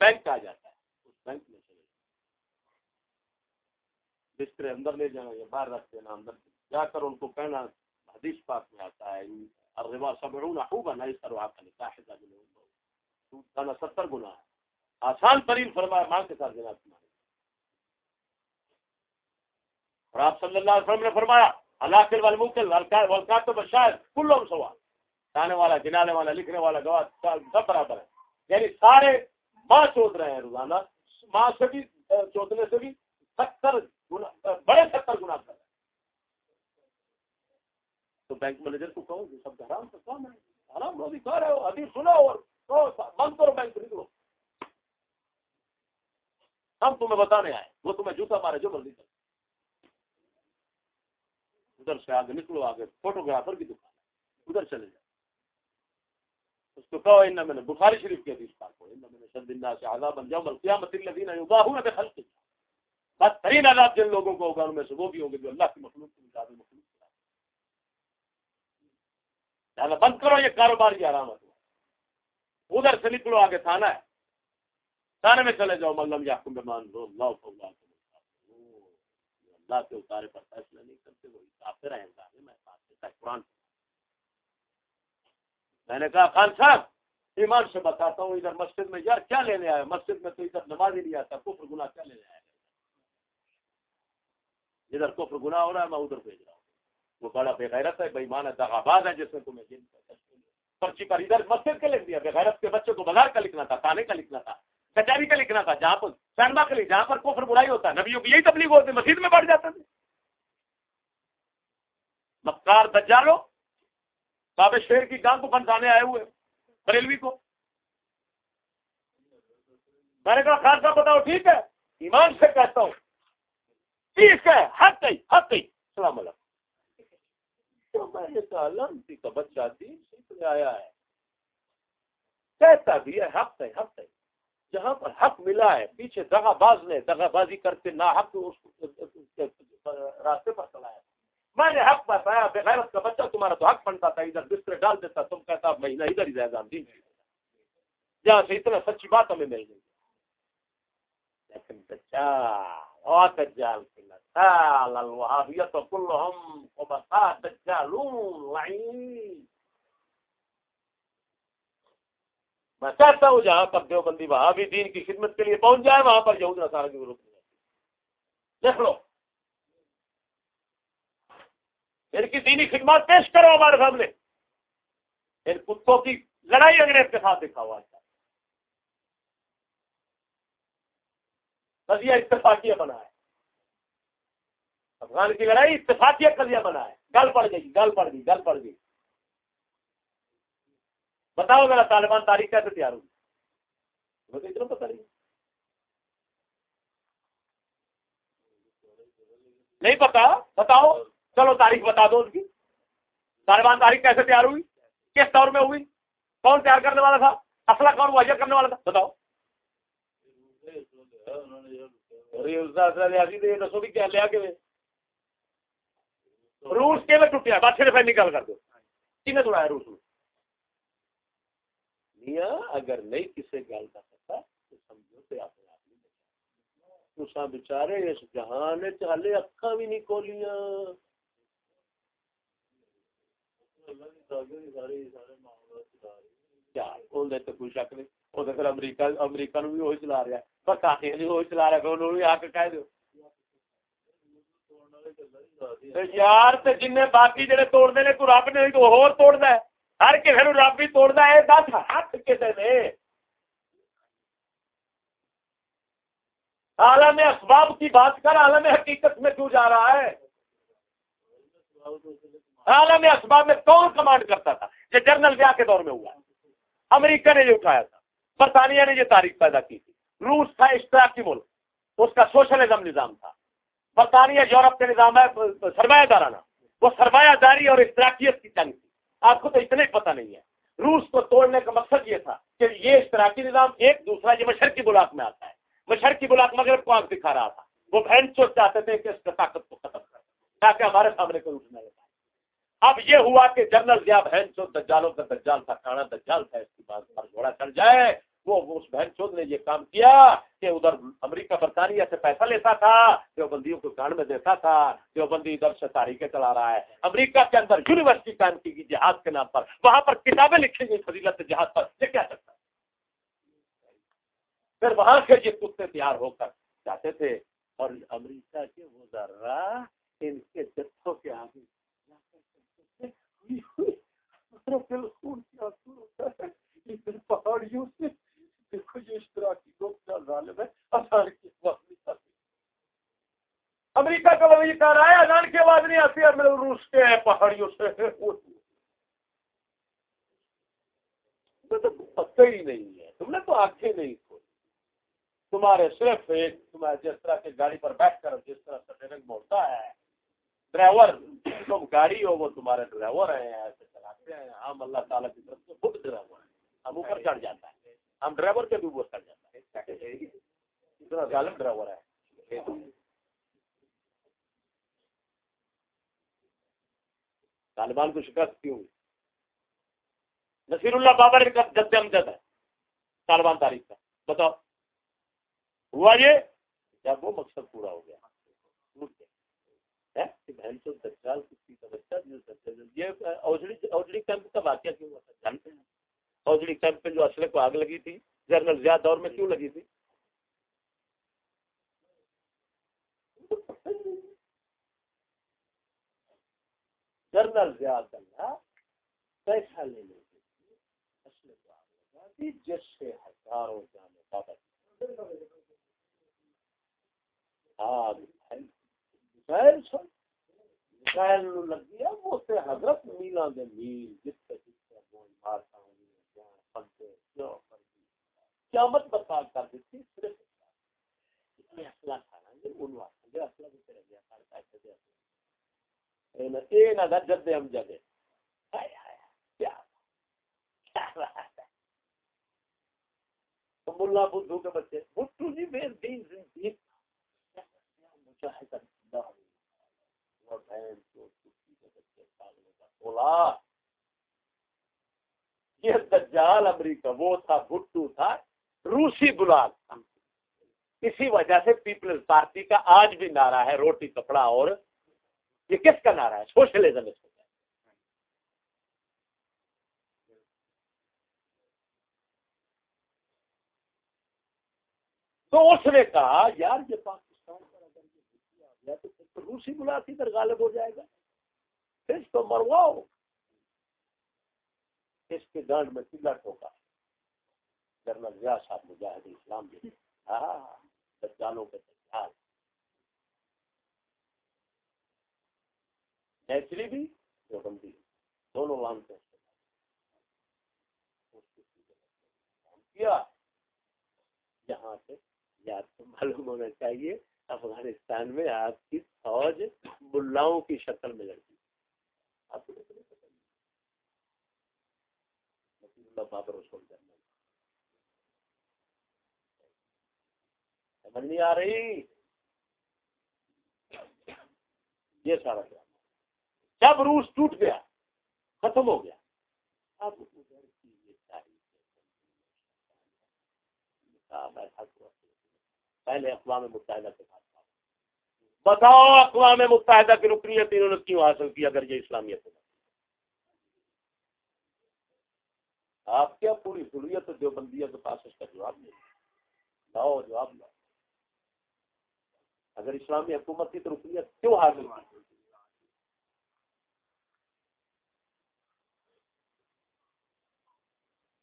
بینک آ جاتا ہے، اس بینک میں چلے بستر اندر لے جانا، یا باہر رکھ دینا، اندر جا کر ان کو کہنا، حدیث پاک میں آتا ہے الربا سبعون حوبا نیسر وعقا نکاح دا ستر گناہ ہے۔ آسان ترین فرمایا ماں کے ساتھ دینا تمہارے۔ اور آپ صلی اللہ علیہ وسلم نے فرمایا اللہ کے والمکل والکاتب شاید کلوں سوال کھانے والا گنانے والا، لکھنے والا، گواہ، سب برابر ہے۔ یعنی سارے ماں چوت رہے ہیں روزانہ۔ ماں سے بھی چوتنے سے بھی ستر بڑے ستر گنا کر رہے تو بینک مینیجر کو کہو، یہ سب حرام کا کام ہے۔ حرام روزی کھا رہے ہو ابھی سنو اور بند کرو بینک نکلو ہم تمہیں بتانے آئے وہ تمہیں جوتا مارے جو مرضی کر ادھر سے آگے نکلو، آگے فوٹوگرافر کی دکان ہے، ادھر چلے جاؤ۔ اس کو کہو، ان میں نے بخاری شریف کی حدیث پاک کو ان میں نے شد اللہ سے عذاب ان الجوم القیامت الذین یضاہون بخلق۔ بس ترین عذاب جن لوگوں کو ہوگا، ان میں سے وہ بھی ہوں گے جو اللہ کی مخلوق کو زیادہ مخلوق لہٰذا بند کرو، یہ کاروبار کی آرام ہے۔ ادھر سے نکلو، آگے تھانہ ہے۔ تھانے میں چلے جاؤ ملم یا کم مان دو اللہ اللہ کے اتارے پر فیصلہ نہیں کرتے، وہی کافر ہیں میں قرآن میں نے کہا، خان صاحب، ایمان سے بتاتا ہوں، ادھر مسجد میں یار کیا لینے آیا مسجد میں تو ادھر نماز ہی نہیں آتا، کفر گناہ کیا لینے آیا ادھر کفر گناہ ہو رہا ہے، میں ادھر بھیج رہا ہوں۔ وہ بڑا بےغیرت ہے بےمان ہے دغاباز ہے، جس میں تمہیں جن پرچی پر ادھر مسجد کے لکھ دیا بےغیرت کے بچے کو بازار کا لکھنا تھا، تانے کا لکھنا تھا۔ کچہری کا لکھنا تھا جہاں پر سینما کے لیے جہاں پر کفر برائی ہوتا ہے، نبیوں کی یہی تبلیغ ہوتی مسجد میں بڑھ جاتا تھے۔ مکار دجالو بابے شیر کی گان کو پھنسانے آئے ہوئے، بریلوی کو۔ میں نے کہا، خان صاحب بتاؤ، ٹھیک ہے؟ ایمان سے کہتا ہوں۔ ٹھیک ہے، حق کئی حق کئی السلام علیکم۔ کا بچہ دین آیا ہے۔ کہتا بھی ہے، حق ہے حق ہے۔ جہاں پر حق ملا ہے، پیچھے دگا باز نے دگا بازی کرتے نہ حق راستے پر چلایا میں نے حق بتایا بغیرت کا بچہ تمہارا تو حق بنتا تھا، ادھر بستر ڈال دیتا، تم کہتا مہینہ ادھر ہی جائے دین جہاں سے اتنا سچی بات ہمیں مل گئی۔ لیکن بچہ، اور دجال کی نسال الوهابیت كلهم خبثاء دجالون لعین۔ میں چاہتا ہوں، جہاں پر دیوبندی وہاں بھی دین کی خدمت کے لیے پہنچ جائے، وہاں پر یہود نصارہ کی ضرورت نہیں دیکھ لو۔ ان کی دینی خدمات پیش کرو ہمارے سامنے۔ ان کتوں کی لڑائی انگریز کے ساتھ دکھا ہوا قضیہ اتفاقیہ بنا ہے۔ افغان کی لڑائی اتفاقیہ قضیہ بنا ہے۔ گل پڑ گئی، گل پڑ گئی، گل پڑ گئی۔ بتاؤ میرا طالبان تاریخ کیسے تیار اتنا پتہ نہیں نہیں پتا بتاؤ۔ چلو تاریخ بتا دو اس کی۔ طالبان تاریخ کیسے تیار ہوئی؟ کس طور میں ہوئی؟ کون تیار کرنے والا تھا؟ اصلا کون مہیا کرنے والا تھا۔ بتاؤ۔ روس کے میں ٹوٹیا بات صرف نکال کر دو۔ کن توڑا ہے روس میاں اگر نہیں کسی گل کا سکتا، تو سمجھو تو اپنے آپ نہیں بچارے اس جہان چالے اکھا بھی نہیں کھولیاں۔ کوئی شک نہیں۔ وہ تو امریکہ امریکہ نو بھی وہی چلا رہا ہے برطانیہ وہی چلا رہا ہے انہوں آ کے کہہ دو یار جن باقی جڑے توڑتے ہیں رب نے تو ہور توڑتا ہے۔ ہر کسی نو رب ہی توڑتا ہے، دس ہاتھ کسی نے عالم اسباب کی بات کر، عالم حقیقت میں کیوں جا رہا ہے؟ عالم اسباب میں کون کمانڈ کرتا تھا؟ یہ جنرل ویا کے دور میں ہوا۔ امریکہ نے یہ اٹھایا تھا۔ برطانیہ نے یہ تاریخ پیدا کی تھی۔ روس تھا اشتراکی ملک۔ اس کا سوشلزم نظام تھا۔ برطانیہ یورپ کے نظام ہے، سرمایہ دارانہ۔ وہ سرمایہ داری اور اشتراکیت کی جنگ تھی۔ آپ کو تو اتنا ہی پتہ نہیں ہے۔ روس کو توڑنے کا مقصد یہ تھا کہ یہ اشتراکی نظام ایک دوسرا یہ مشرقی بلاک میں آتا ہے۔ مشرقی بلاک مغرب کو آنکھ دکھا رہا تھا۔ وہ بہن چوٹ چاہتے تھے کہ اس طاقت کو ختم کر تاکہ ہمارے سامنے کوئی اٹھنا لگا اب یہ ہوا کہ جنرل ضیاء بہن چود دجالوں کا دجال تھا، کانا دجال تھا، اس کے بعد گھوڑا چل جائے۔ وہ اس بہن چود نے یہ کام کیا کہ ادھر امریکہ برطانیہ سے پیسہ لیتا تھا جو بندیوں کو کان میں دیتا تھا جو بندی ادھر سے تاریخیں چلا رہا ہے۔ امریکہ کے اندر یونیورسٹی قائم کی گئی جہاز کے نام پر۔ وہاں پر کتابیں لکھی گئی فضیلت جہاز پر۔ یہ کیا سکتا پھر وہاں سے یہ کتے تیار ہو کر جاتے تھے۔ اور امریکہ کے وہ ذرا ان کے جتھوں کے آگے پہاڑیوں سے دیکھو یہ اشتراکی لوگ کیا ظالم ہے امریکہ امریکہ کا وہی کہہ رہا ہے اذان کی آواز نہیں آتی ہے روس کے ہیں پہاڑیوں سے۔ پتہ ہی نہیں ہے تم نے تو آنکھیں نہیں کھولی۔ تمہارے صرف ایک تمہارے جس طرح کی گاڑی پر بیٹھ کر جس طرح سٹرنگ موڑتا ہے۔ ڈرائیور تم گاڑی ہو وہ تمہارے ڈرائیور ہیں ایسے چلاتے ہیں۔ ہم اللہ تعالیٰ کی طرف سے خود ڈرائیور ہیں۔ ہم اوپر چڑھ جاتا ہے۔ ہم ڈرائیور کے بھی اوپر چڑھ جاتا ہے اتنا ظالم ڈرائیور ہے۔ طالبان کو شکست کیوں؟ نصیر اللہ بابر کا جد امجد ہے۔ طالبان تاریخ کا۔ بتاؤ۔ ہوا یہ جب وہ مقصد پورا ہو گیا۔ اوجڑی کیمپ کا واقعہ کیوں ہوا تھا؟ اوجڑی کیمپ پہ جو اسلحے کو آگ لگی تھی، جنرل ضیاء دور میں کیوں لگی تھی؟ جنرل ضیاء پیسہ لے لینے جس سے ہزاروں جانے بابا لگ گیا، وہ سے حضرت میلا دے میل، جس سے بنتے قیامت بتا کر دیتی، صرف اصلہ کھانا گے ان واسطے اصلہ بھی کرے گیا، سارے پیسے دے اے نہ جد ہم جدے کیا کیا ملا بدھو کے بچے۔ بٹو جی بے دین زندگی یہ دجال امریکہ، وہ تھا، بھٹو تھا، روسی گلاب تھا۔ اسی وجہ سے پیپلز پارٹی کا آج بھی نعرہ ہے، روٹی کپڑا اور یہ کس کا نعرہ ہے؟ سوشلزم اس کو تو اس نے کہا، یار، یہ پاکستان پر اگر یہ آ گیا تو روسی ملاقی پر غالب ہو جائے گا۔ اس کو مرواؤ۔ اس کے ڈانڈ میں قلعہ ٹھوکا جنرل ضیاء صاحب مجاہد اسلام بھی ہاں دجالوں کے دجال نیچری بھی جو بندی دونوں مانتے ہیں کیا۔ یہاں سے یاد تو معلوم ہونا چاہیے، افغانستان میں آپ کی فوج ملاؤں کی شکل میں لڑکی آپ مطلب کو بابر رسول کرنا سمجھ نہیں آ رہی؟ یہ سارا ڈرامہ جب روس ٹوٹ گیا، ختم ہو گیا۔ اب ادھر کی یہ چاہیے پہلے اقوام متحدہ کے پاس بتاؤ اقوام متحدہ کی رکنیت انہوں نے کیوں حاصل کی اگر یہ اسلامیت ہے؟ آپ کیا پوری ضروریت جو بندی کے پاس اس کا جواب نہیں؟ لاؤ جواب لاؤ۔ اگر اسلامی حکومت کی تو رکنیت کیوں حاصل کی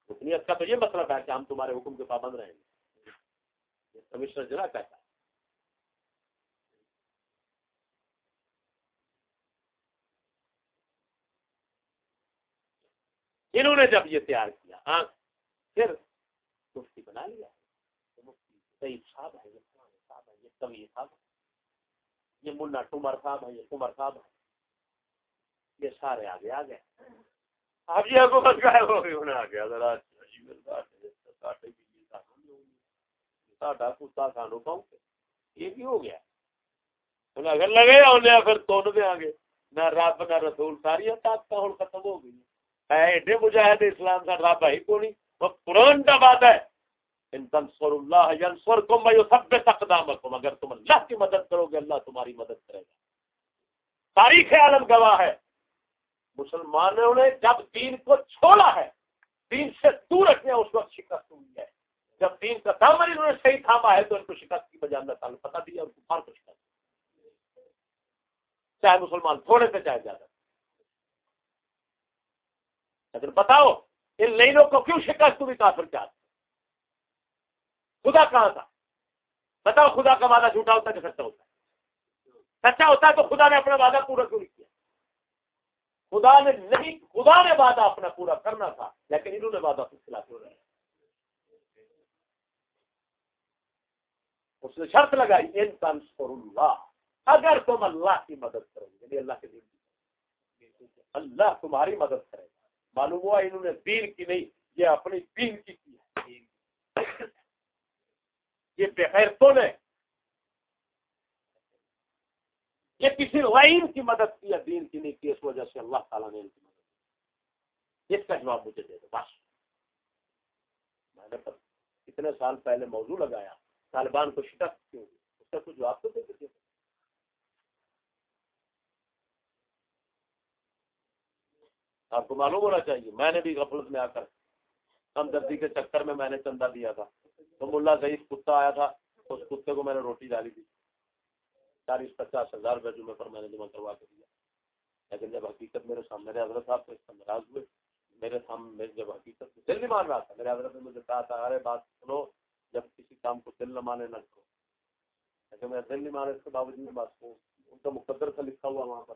رکنیت کا تو یہ مطلب ہے کہ ہم تمہارے حکم کے پابند رہیں گے۔ کمشنر جنا کہتا ہے انہوں نے جب یہ تیار کیا ہاں پھر مفتی بنا لیا۔ مفتی صاحب ہے یہ صاحب ہے یہ کمی صاحب ہے یہ منا ٹمر صاحب ہے یہ کمر صاحب ہے یہ سارے آگے آ گئے اب یہ حکومت کا ہے وہ بھی ہونا آ گیا ذرا ساڈا کتا سانو پاؤں یہ کی ہو گیا۔ اگر لگے انہیں پھر تن دیا گے نہ رب، نہ رسول، ساری طاقت ہوں ختم ہو گئی۔ ایڈے مجاہد اسلام کا رب ہے کو نہیں۔ وہ قرآن کا بات ہے۔ ان تنصر اللہ ینصرکم ویثبت اقدامکم۔ اگر تم اللہ کی مدد کرو گے، اللہ تمہاری مدد کرے گا۔ تاریخ عالم گواہ ہے۔ مسلمانوں نے جب دین کو چھوڑا ہے، دین سے دور رکھنے اس وقت شکست ہوئی ہے۔ جب دین کا دامن انہوں نے صحیح تھاما ہے تو ان کو شکست کی بجائے اللہ تعالیٰ پتا دیا اور کفار کو شکست چاہے مسلمان تھوڑے سے، چاہے زیادہ۔ لیکن بتاؤ ان لائنوں کو کیوں شکست ہوئی کافر چاہتے خدا کہاں تھا؟ بتاؤ خدا کا وعدہ جھوٹا ہوتا کہ سچا ہوتا ہے؟ سچا ہوتا ہے تو خدا نے اپنا وعدہ پورا کیوں نہیں کیا؟ خدا نے نہیں، خدا نے وعدہ اپنا پورا کرنا تھا، لیکن انہوں نے وعدہ کچھ خلاف ہو رہا ہے اس نے شرط لگائی، ان تنسر اللہ اگر تم اللہ کی مدد کرو گے یعنی اللہ کے دین اللہ تمہاری مدد کرے معلوم ہوا انہوں نے دین کی نہیں، یہ اپنی دین کی کی ہے۔ یہ بےخیرتوں نے، یہ کسی لائن کی مدد کی یا دین کی نہیں کی، اس وجہ سے اللہ تعالیٰ نے ان کی مدد کی۔ اس کا جواب مجھے دے دو، بس۔ میں نے کتنے سال پہلے موضوع لگایا، طالبان کو شکست کیوں اس کا کچھ جواب تو دے دیتے آپ کو معلوم ہونا چاہیے، میں نے بھی غفلت میں آ کر ہم دردی کے چکر میں میں نے چندہ دیا تھا۔ تو ملا ضعیف کتا آیا تھا، اس کتے کو میں نے روٹی ڈالی تھی۔ چالیس پچاس ہزار روپے جمعے پر میں نے جمع کروا کے دیا۔ لیکن جب حقیقت میرے سامنے، میرے حضرت صاحب تو اس کا ناراض ہوئے۔ میرے سامنے جب حقیقت دل نہیں مان رہا تھا۔ میرے حضرت نے مجھے کہا تھا، ارے بات سنو، جب کسی کام کو دل نہ مانے، نہ کرو۔ لیکن میں دل نہیں مانے، اس کے باوجود بات کو ان کا مقدر کا لکھا ہوا وہاں پر۔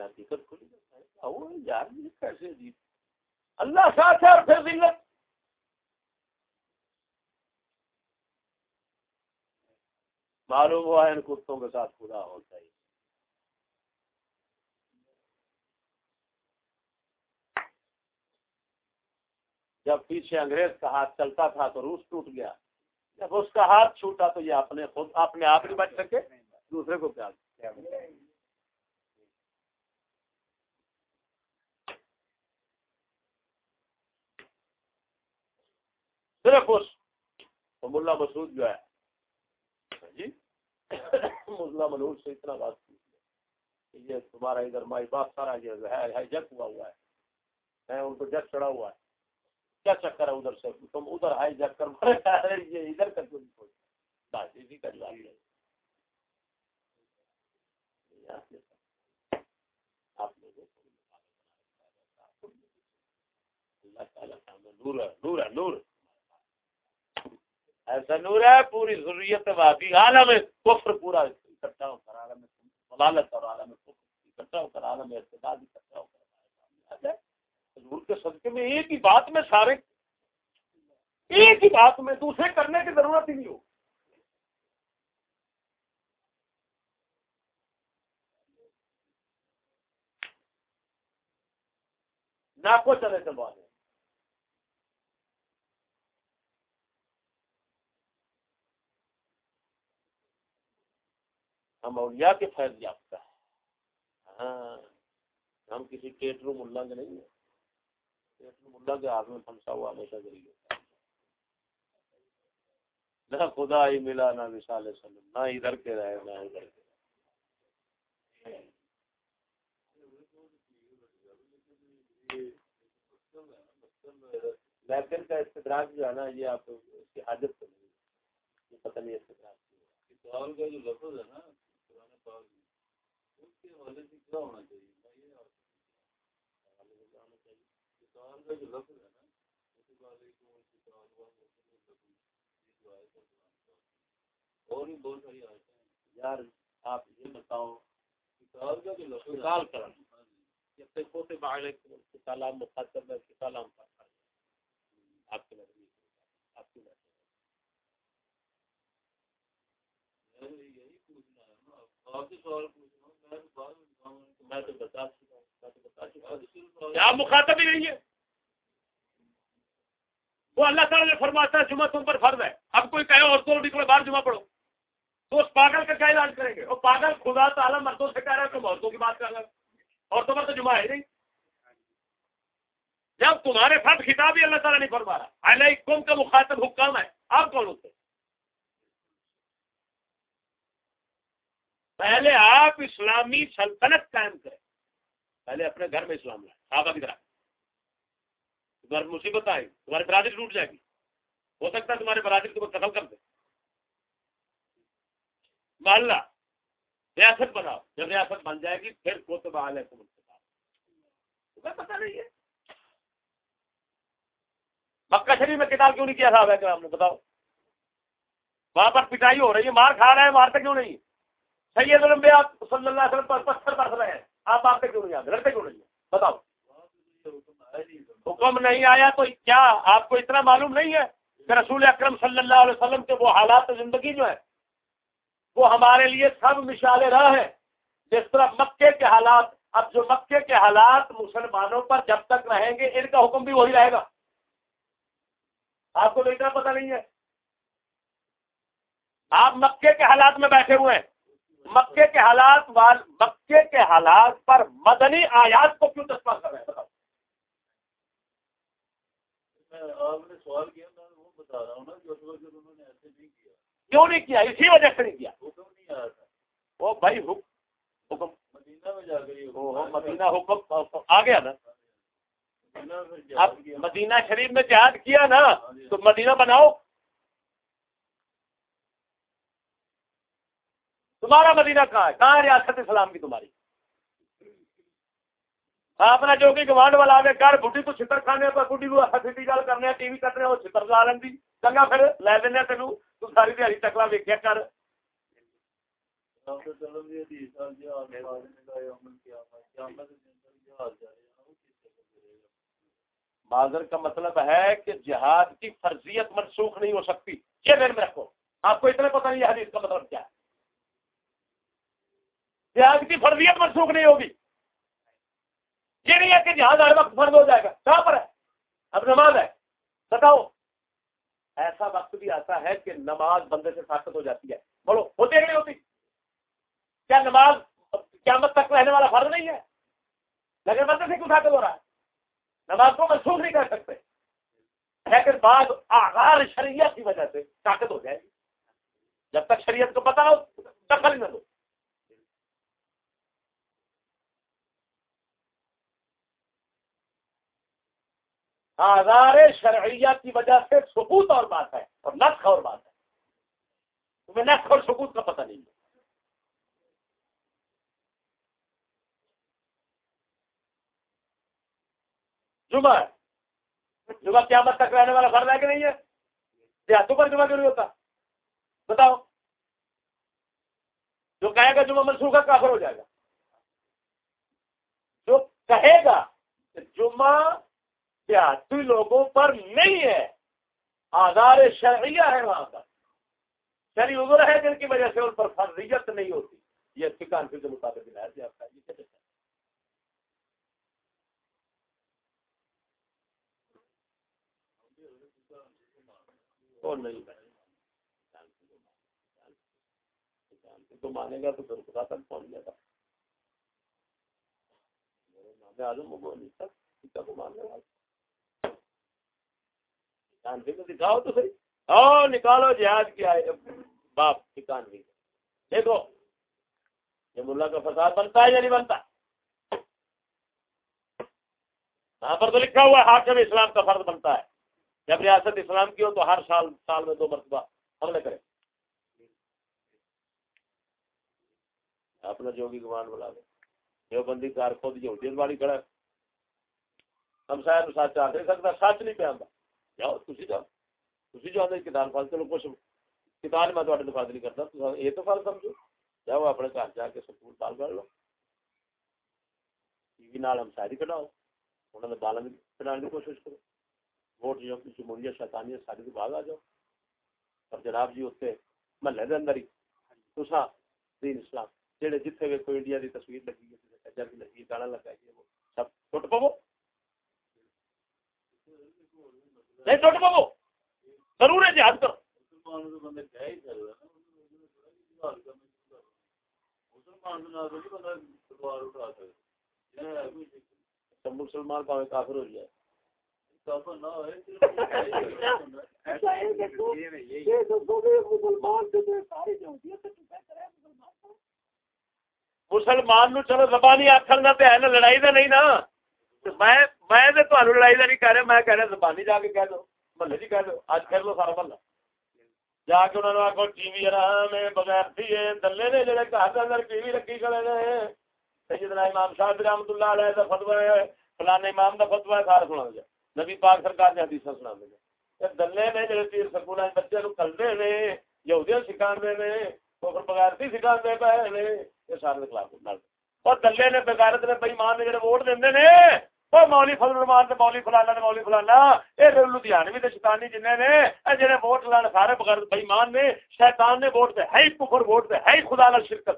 حقیقت کھلی یار کیسے عجیب۔ اللہ ساتھ ہے اور پھر ذلت۔ معلوم ہوا ہے ان کتوں کے ساتھ خدا ہوتا ہی جب پیچھے انگریز کا ہاتھ چلتا تھا تو روس ٹوٹ گیا۔ جب اس کا ہاتھ چھوٹا تو یہ اپنے خود، اپنے آپ نہیں بچ سکے۔ دوسرے کو کیا؟ صرف اس ملا مسعود جو ہے جی ملا منور سے اتنا بات کی۔ یہ تمہارا ادھر مائی باپ سارا یہ ہے جگ ہوا ہوا ہے۔ ان کو جگ چڑھا ہوا ہے۔ کیا چکر ہے ادھر سے؟ تم ادھر ہائی جگ کر یہ ادھر کا کیوں نہیں۔ بس اسی کا جواب ہے۔ اللہ تعالیٰ نور ہے نور ہے، نور ایسا نور ہے، پوری ضروریت وادی عالم کفر پورا اکٹھا ہو کر عالم ملالت اور عالم کفر اکٹھا ہو کر عالم اعتداد اکٹھا ہو کر حضور کے صدقے میں ایک ہی بات میں سارے ایک ہی بات میں دوسرے کرنے کی ضرورت ہی نہیں ہو۔ نہ کو چلے چلوانے ہم اولیاء کے فیض یافتہ ہے ہاں ہم کسی کیٹرو ملا کے نہیں ہیں۔ کیٹرو ملا کے ہاتھ میں پھنسا ہوا ہمیشہ ذریعے نہ خدا ہی ملا، نہ مثال سلم نہ ادھر کے رہے، نہ ادھر کے۔ لیکن کا استدراک جو ہے نا، یہ آپ اس کی حاجت تو نہیں یہ پتہ نہیں استدراک کا جو لفظ ہے نا اور بھی بہت ساری یار آپ یہ بتاؤ کال کرم جب تک سے باہر کلام ہے کلام آپ کے نظر آپ کی نظر یہی پوچھنا ہے نا آپ کے سوال کیا مخاطب ہی نہیں ہے وہ اللہ تعالیٰ نے فرماتا ہے، جمعہ تم پر فرض ہے۔ اب کوئی کہے عورتوں نکلے باہر جمعہ پڑھو۔ تو اس پاگل کا کیا علاج کریں گے؟ وہ پاگل خدا تعالیٰ مردوں سے کہہ رہا ہے تم عورتوں کی بات کر رہا عورتوں پر تو جمعہ ہے نہیں۔ جب تمہارے ساتھ خطاب ہی اللہ تعالیٰ نہیں فرما رہا اللہ کم کا مخاطب حکام ہے۔ آپ کون ہوتے؟ ہیں پہلے آپ اسلامی سلطنت قائم کریں۔ پہلے اپنے گھر میں اسلام لائیں آپ ابھی طرح۔ تمہاری مصیبت آئے تمہاری برادری ٹوٹ جائے گی۔ ہو سکتا ہے تمہارے برادری تمہیں قتل کر دے۔ محلہ ریاست بناؤ، جب ریاست بن جائے گی، پھر کو تو بحال ہے تمہیں پتا نہیں ہے۔ مکہ شریف میں کتاب کیوں نہیں کیا صاحب ہے کہ نے؟ بتاؤ۔ وہاں پر پٹائی ہو رہی ہے، مار کھا رہے ہیں مارتے کیوں نہیں؟ سید الانبیاء صلی اللہ علیہ وسلم پر پتھر برس رہے ہیں۔ آپ مارتے کیوں نہیں آتے؟ لڑتے کیوں نہیں بتاؤ۔ حکم نہیں آیا تو کیا آپ کو اتنا معلوم نہیں ہے کہ رسول اکرم صلی اللہ علیہ وسلم کے وہ حالات زندگی جو ہے وہ ہمارے لیے سب مثال راہ ہے جس طرح مکے کے حالات، اب جو مکے کے حالات مسلمانوں پر جب تک رہیں گے، ان کا حکم بھی وہی رہے گا۔ آپ کو تو اتنا پتہ نہیں ہے۔ آپ مکے کے حالات میں بیٹھے ہوئے ہیں۔ مکے کے حالات مکے کے حالات پر مدنی آیات کو کیوں چسپا کر رہے ہیں؟ آپ نے سوال کیا میں وہ بتا رہا ہوں نا انہوں نے ایسے نہیں کیا کیوں نہیں کیا؟ اسی وجہ سے نہیں کیا۔ حکم نہیں آیا تھا وہ بھائی حکم مدینہ میں جا مدینہ حکم آ گیا نا۔ اب مدینہ شریف میں جہاد کیا نا، تو مدینہ بناؤ۔ تمہارا مدینہ کہاں ہے؟ کہاں ریاست اسلام کی تمہاری؟ اپنا جو کہ گوانڈ والا آگے کر بڈی تو چھتر کھانے پر بڈی کو سیٹی گل کرنے ٹی وی کرنے وہ چھتر لا لینی چنگا پھر لے دینا تینوں۔ تو ساری دیہی چکلا ویکیا کر۔ معذر کا مطلب ہے کہ جہاد کی فرضیت منسوخ نہیں ہو سکتی۔ یہ دن میں رکھو۔ آپ کو اتنا پتہ نہیں حدیث کا مطلب کیا ہے۔ جہاد کی فرضیت منسوخ نہیں ہوگی۔ یہ نہیں ہے کہ جہاز ہر وقت فرض ہو جائے گا۔ کہاں پر ہے۔ اب نماز ہے۔ بتاؤ۔ ایسا وقت بھی آتا ہے کہ نماز بندے سے طاقت ہو جاتی ہے۔ بولو، ہوتی نہیں ہوتی؟ کیا نماز قیامت تک رہنے والا فرض نہیں ہے؟ لیکن بندے سے کیوں طاقت ہو رہا ہے؟ نماز کو منسوخ نہیں کر سکتے۔ لیکن بعض آغار شریعت کی وجہ سے طاقت ہو جائے۔ گی جب تک شریعت کو پتا ہو، دخل نہ دو۔ آزار شرعیہ کی وجہ سے ثبوت اور بات ہے اور نسخ اور بات ہے۔ تمہیں نسخ اور ثبوت کا پتہ نہیں ہے۔ جمعہ جمعہ قیامت تک رہنے والا فرض ہے کہ نہیں ہے؟ دیہاتوں پر جمعہ کیوں نہیں ہوتا؟ بتاؤ۔ جو کہے گا جمعہ منسوخ کافر ہو جائے گا۔ جو کہے گا جمعہ دیہاتی لوگوں پر نہیں ہے۔ آزار شرعیہ ہے وہاں پر۔ شری عذر ہے جن کی وجہ سے ان پر فرضیت نہیں ہوتی۔ یہ فکان کے مطابق تو مانے گا تو پھر خدا تک پہنچ جائے گا آزم وہ نہیں سکتا کو ماننے والا دکھاؤ تو صحیح۔ او نکالو جہاز کی آئے۔ باپ، ٹھکان دیکھو، یہ ملا کا فساد بنتا ہے یا نہیں بنتا؟ یہاں پر تو لکھا ہوا ہے، حاکم اسلام کا فرض بنتا ہے۔ جب ریاست اسلام کی ہو تو ہر سال سال میں دو مرتبہ حملے کرے اپنا جو بھی گمان بلا دے جو بندی کار خود جو ہوتی کھڑا ہم شاید سچ آ نہیں سکتا سچ نہیں پہ آتا جاؤ جاؤ۔ جو آدھے کتاب پڑھ چلو کچھ کتاب میں تھوڑے نہیں کرتا۔ یہ تو سمجھو۔ جاؤ اپنے گھر جا کے سکول کر لو۔ ٹی وی نال کٹاؤ انہوں نے کٹانے کی کوشش کرو۔ ووٹ جو جمہوریت ساری تو آ جاؤ۔ اور جناب جی اتنے محلے کے اندر ہی تسا دین اسلام جہے جتنے کوئی انڈیا کی تصویر لگی ہے لگی ہے گانا لگا ہے، وہ سب ٹوٹ پو نہیں ٹوٹ پو ضرور ہے جہاد کرو۔ مسلمان کا کافر ہو جائے۔ مسلمان نو چلو زبانی آخر ہے نا لڑائی کا نہیں نا۔ میں میں تو تھانوں لڑائی کا نہیں کہہ رہا، میں کہہ رہا، زبانی جا کے کہہ دو، محلے جی کہہ دو اج کر لو سارا محلہ۔ جا کے انہوں نے آخو ٹی وی آرام ہے، بغیر تھی دلے نے جڑے گھر کے اندر ٹی وی رکھی کھڑے نے۔ سیدنا امام صاحب رحمۃ اللہ علیہ کا فتوا ہے، فلانے امام کا فتوا ہے سارا سنا دیا نبی پاک سرکار نے حدیث سنا دیا دلے نے جڑے پیر سکول بچے نو کلدے نے، یہودیاں سکھاندے نے کفر بغیرتی سکھاندے پے نے، یہ سارے خلاف نال اور دلے نے بغیرت نے بے ایمان نے جڑے ووٹ دیندے نے او مولی فضل الرحمان تے مولی فلانا تے مولی فلانا، اے لدھیانوی تے شیطانی جننے نے، اے جڑے ووٹ لان سارے بغیرت بے ایمان نے، شیطان نے ووٹ تے ہے کفر ووٹ تے ہے خدا نال شرکت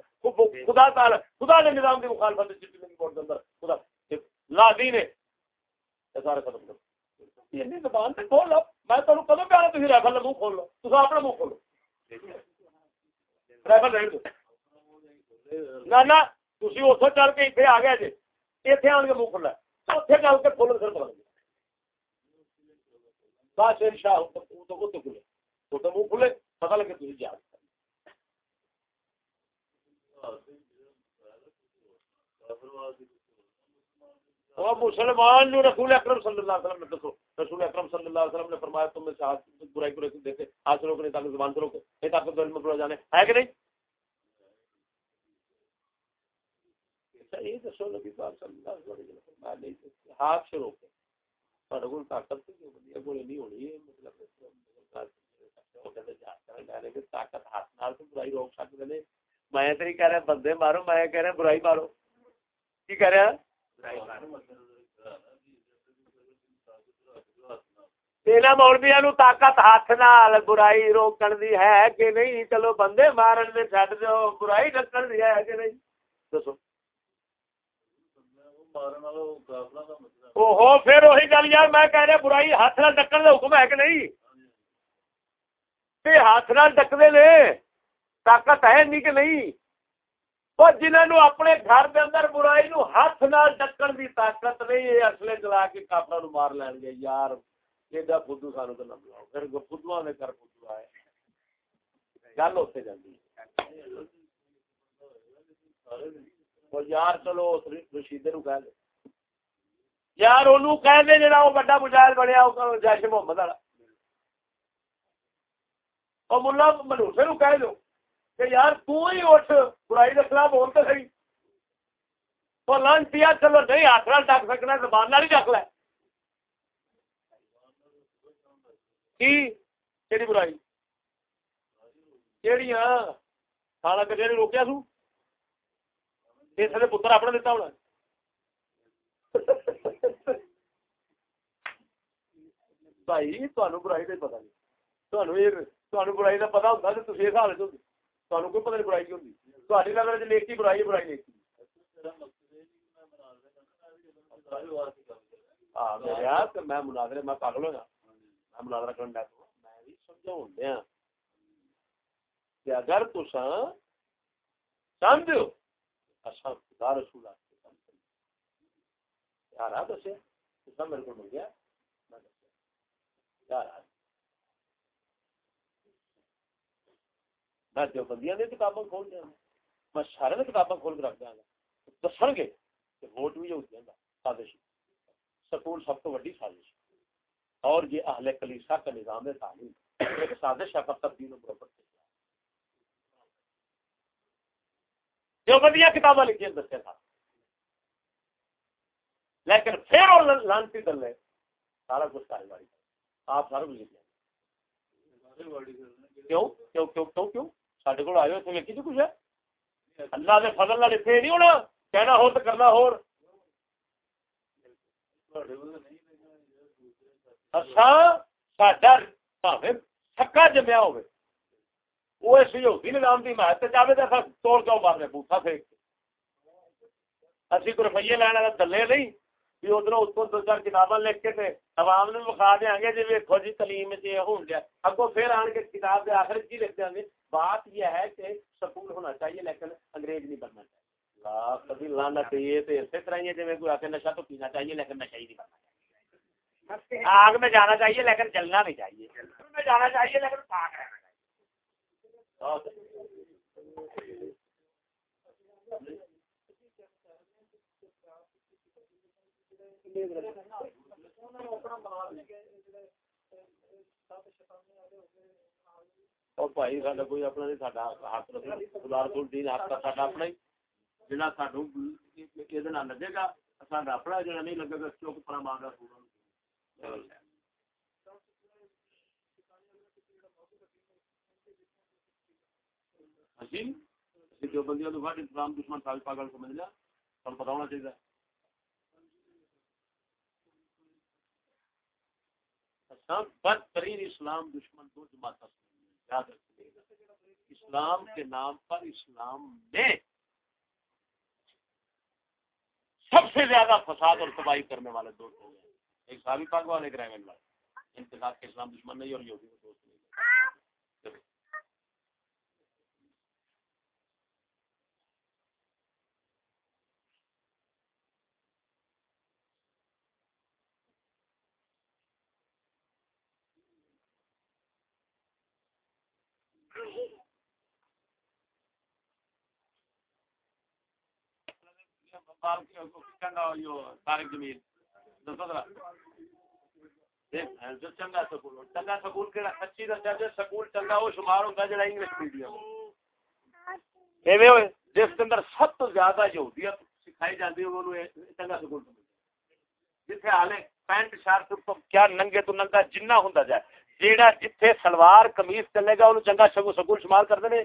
خدا تعالی، خدا دے نظام دی مخالفت جتنے ووٹ دے اندر، خدا۔ لا دین ہے۔ سارے ختم کر یہ زبان تے کھول لو۔ میں کدو پیارا رائفل کا منہ کھول لو؟ تو اپنا منہ کھولو۔ رائفل رہن دو۔ نہ چل کے آ گیا جی اتنے آن کے منہ کھلا اتنے چل کے کھولو پھر پتا بادشاہ شاہ کھلے۔ تو منہ کھلے پتا لگے تھی جا مسلمان رسول اکرم صلی اللہ علیہ وسلم نے دسو، رسول اکرم صلی اللہ علیہ وسلم نے فرمایا، تم میں سے برائی کو دیکھے حاصل ہو کے تاکہ زبان کرو کہ یہ طاقت علم پڑا جانے۔ ہے کہ نہیں؟ یہ دسو نبی پاک صلی اللہ علیہ وسلم ہاتھ سے روکے طاقت نہیں ہونی مطلب طاقت، ہاتھ نال برائی روک میں کہہ رہا، بندے مارو، میں کہہ رہا، برائی مارو۔ کی کہہ رہا؟ مولبیا نو طاقت ہاتھ نال برائی روکن دی ہے کہ نہیں؟ چلو بندے مارن چڈ دو، برائی ڈکن دی ہے کہ نہیں؟ دسو پھر وہی گل یار میں کہہ رہا برائی ہاتھ نال ڈکن کا حکم ہے کہ نہیں ہاتھ نال ڈکتے نے طاقت ہے نہیں کہ نہیں جنہوں اپنے گھر اندر برائی نو ہاتھ نال ڈکن دی طاقت نہیں ہے اصلے کے کافر نو مار لین گے یار ایڈا فدو سانو تو نہ بلاؤ پھر فدو نے کر فدو آئے گل اتنے جاتی یار چلو رشیدے نو کہہ دے یار انہوں کہہ دے جا وہ بڑا مجاہد بنیا جیش محمد والا اور ملا منوسے نو کہہ دو کہ یار تو ہی اٹھ برائی کے خلاف بول تو صحیح وہ لانچ چلو نہیں ہاتھ نال ڈک سکنا زبان نال ہی ڈک لے کی کہڑی برائی کہڑی کھانا کٹیا روکیا سو اس نے پتر اپنا دیتا ہونا بھائی تمہیں برائی کا پتا نہیں تمہیں برائی کا پتا ہوتا تو تھی اس حالت ہوتی تمہیں کوئی پتہ نہیں برائی کی ہوتی تاری نظر نیکی برائی برائی نیکی ہاں میں مناظرے میں پاگل ہو مناظرہ میں بھی سمجھاؤں دیا کہ اگر خدا رسول یار آ میرے کو مل گیا۔ یار میں دیوبندیاں کتاباں کھول دیا۔ میں سارے کتاباں کھول کے رکھ دیا۔ گا دسن گے کہ ووٹ بھی ہو جائے گا، سازش۔ سکول سب تو وڈی سازش۔ اور یہ اہل کلیسا کا نظام تعلیم۔ ایک سازش ہے، پر تبدیل و برابر جو بدیا کتابیں لکھی دسے تھا۔ لیکن پھر اور لانتی دل ہے سارا کچھ کاروباری آپ سارا کچھ لکھا کیوں؟ کیوں کیوں کیوں کیوں؟ سارے کو آئے لکھی کچھ؟ ہے اللہ کے فضل نہ لکھے نہیں ہونا۔ کہنا ہو تو کرنا ہو۔ اچھا، سکا جمیا ہوگی وہ اس یہودی نظام کی حمایت چاہے تو اصل توڑ کیوں مارنے بوٹا پھینک اسی کو روپیے لینا دلے نہیں بھی ادھر کو دو چار کتابیں لکھ کے عوام نے بخا دیا گے جی ویکو جی تعلیم سے ہو گیا اگو پھر آن کے کتاب کے آخر کی لکھ دیں گے بات یہ ہے کہ سکول ہونا چاہیے لیکن انگریز نہیں بننا چاہیے۔ کبھی لانا چاہیے تو اسی طرح ہی کوئی آ کے نشا تو پینا چاہیے لیکن نشا ہی نہیں بننا چاہیے۔ آگ میں جانا چاہیے لیکن جلنا نہیں چاہیے۔ میں جانا چاہیے لیکن پاک رہنا۔ چاہیے بھائی سا کوئی اپنا نہیں ہاتھ دین ساڈا اپنا ہی۔ جہاں سانو یہ لگے گا اپنا جہاں نہیں لگے گا چوک پڑا مار رہا اسی جو بندیاں تو ساڈے اسلام دشمن سال پاگل سمجھ لیا تمہیں پتا ہونا چاہیے۔ اچھا، بدترین اسلام دشمن دو جماعت یاد رکھیے۔ اسلام کے نام پر اسلام میں سب سے زیادہ فساد اور تباہی کرنے والے دو لوگ ہیں۔ ایک صحابی پاک والے ایک رحمن والے ان کے ساتھ اسلام دشمن نہیں، اور یہودی دوست نہیں۔ چنگا سکول چنگا سکول سچی سکول چنگا شمار انگلش میڈیم جس کے اندر سب تو زیادہ یہودیت سکھائی جاتی ہے چنگا سکول جتنے ہالے پینٹ شرٹ کیا ننگے تو ننگا جنہ ہوں جائے۔ جیڑا جتھے سلوار کمیز چلے گا، انہوں چنگا سکول شمار کرتے ہیں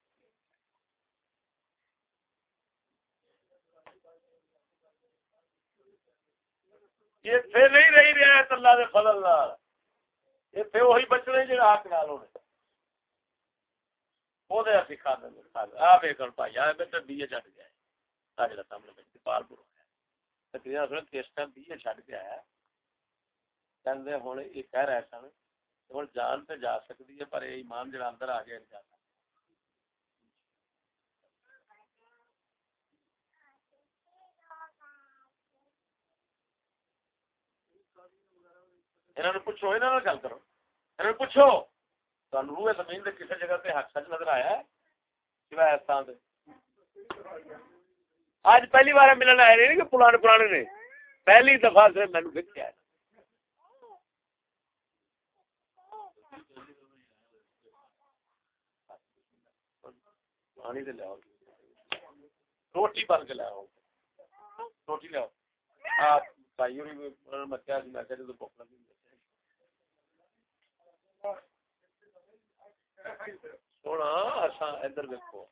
اتنے نہیں رہی رہا ہے اللہ کے فضل اتنے وہی بچنے جہاں حق نال ہونے۔ وہ دیں بھائی بیٹا بی اے چڑھ گیا ہے۔ سامنے پال پور تقریباً کس بی اے چڑھ گیا ہے ہوں یہ کہہ رہے سن ہوں جان تو جا سکتی ہے، پر ایمان جڑا اندر آ گیا نہیں جاتا پوچھو یہاں گل کرو۔ یہ پوچھو روح زمین کسی جگہ پہ حق سچ نظر آیا ہے؟ سوائے استان آج پہلی بار ملن آئے نہیں کہ پرانے پرانے نے؟ پہلی دفعہ سے مینو دیکھا ہے۔ پانی دے لیاؤ۔ روٹی بن کے لیاؤ۔ روٹی لیاؤ۔ آپ بھائی میں کیا بھوک لگی۔ سونا ادھر دیکھو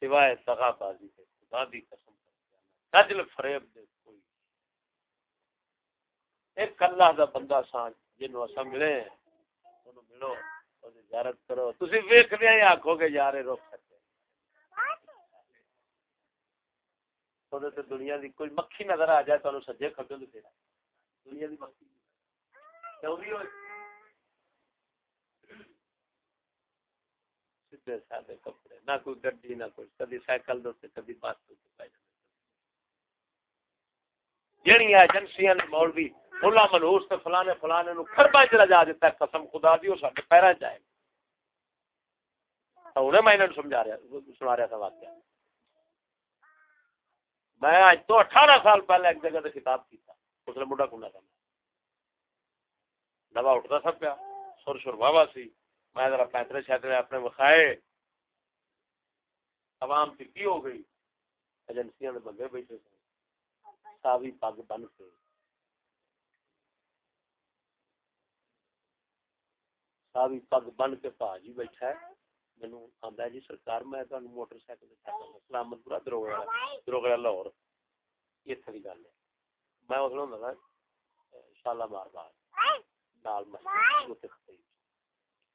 سوائے دگا بازی خدا دی قسم۔ کجل فریب دے کوئی۔ ایک اللہ دا بندہ سان جنوں اسا ملے اونوں ملو او زیارت کرو۔ تسی ویکھدے ہیں آکھو گے، یار روک دنیا دی کوئی مکھی نظر آ جائے تو سجے کھبے تو دنیا دی مکھی۔ کپڑے، نہ کوئی گڈی کدی سائیکل دے بس جہی ایجنسیاں مولوی فلانے فلانے قسم خدا دی پیرا جائے میں سنا رہا تھا واقعہ۔ میں آج تو اٹھارہ سال پہلے ایک جگہ سے کتاب کیتا، اس نے مڈا کنا تھا دبا اٹھتا سب پیا، سر سر بابا سی۔ میں ذرا پینترے شیترے اپنے وکھائے۔ عوام کی کی ہو گئی؟ ایجنسیاں نے بندے بیٹھے تھے ساوی پگ بن کے۔ ساوی پگ بن کے پاجی بیٹھا ہے۔ مینو آدھا جی سرکار میں موٹر سائیکل سلامت پورا دروگڑا دروگڑا لاہور اتنے کی گل ہے میں اس شالا مار بار نال مسجد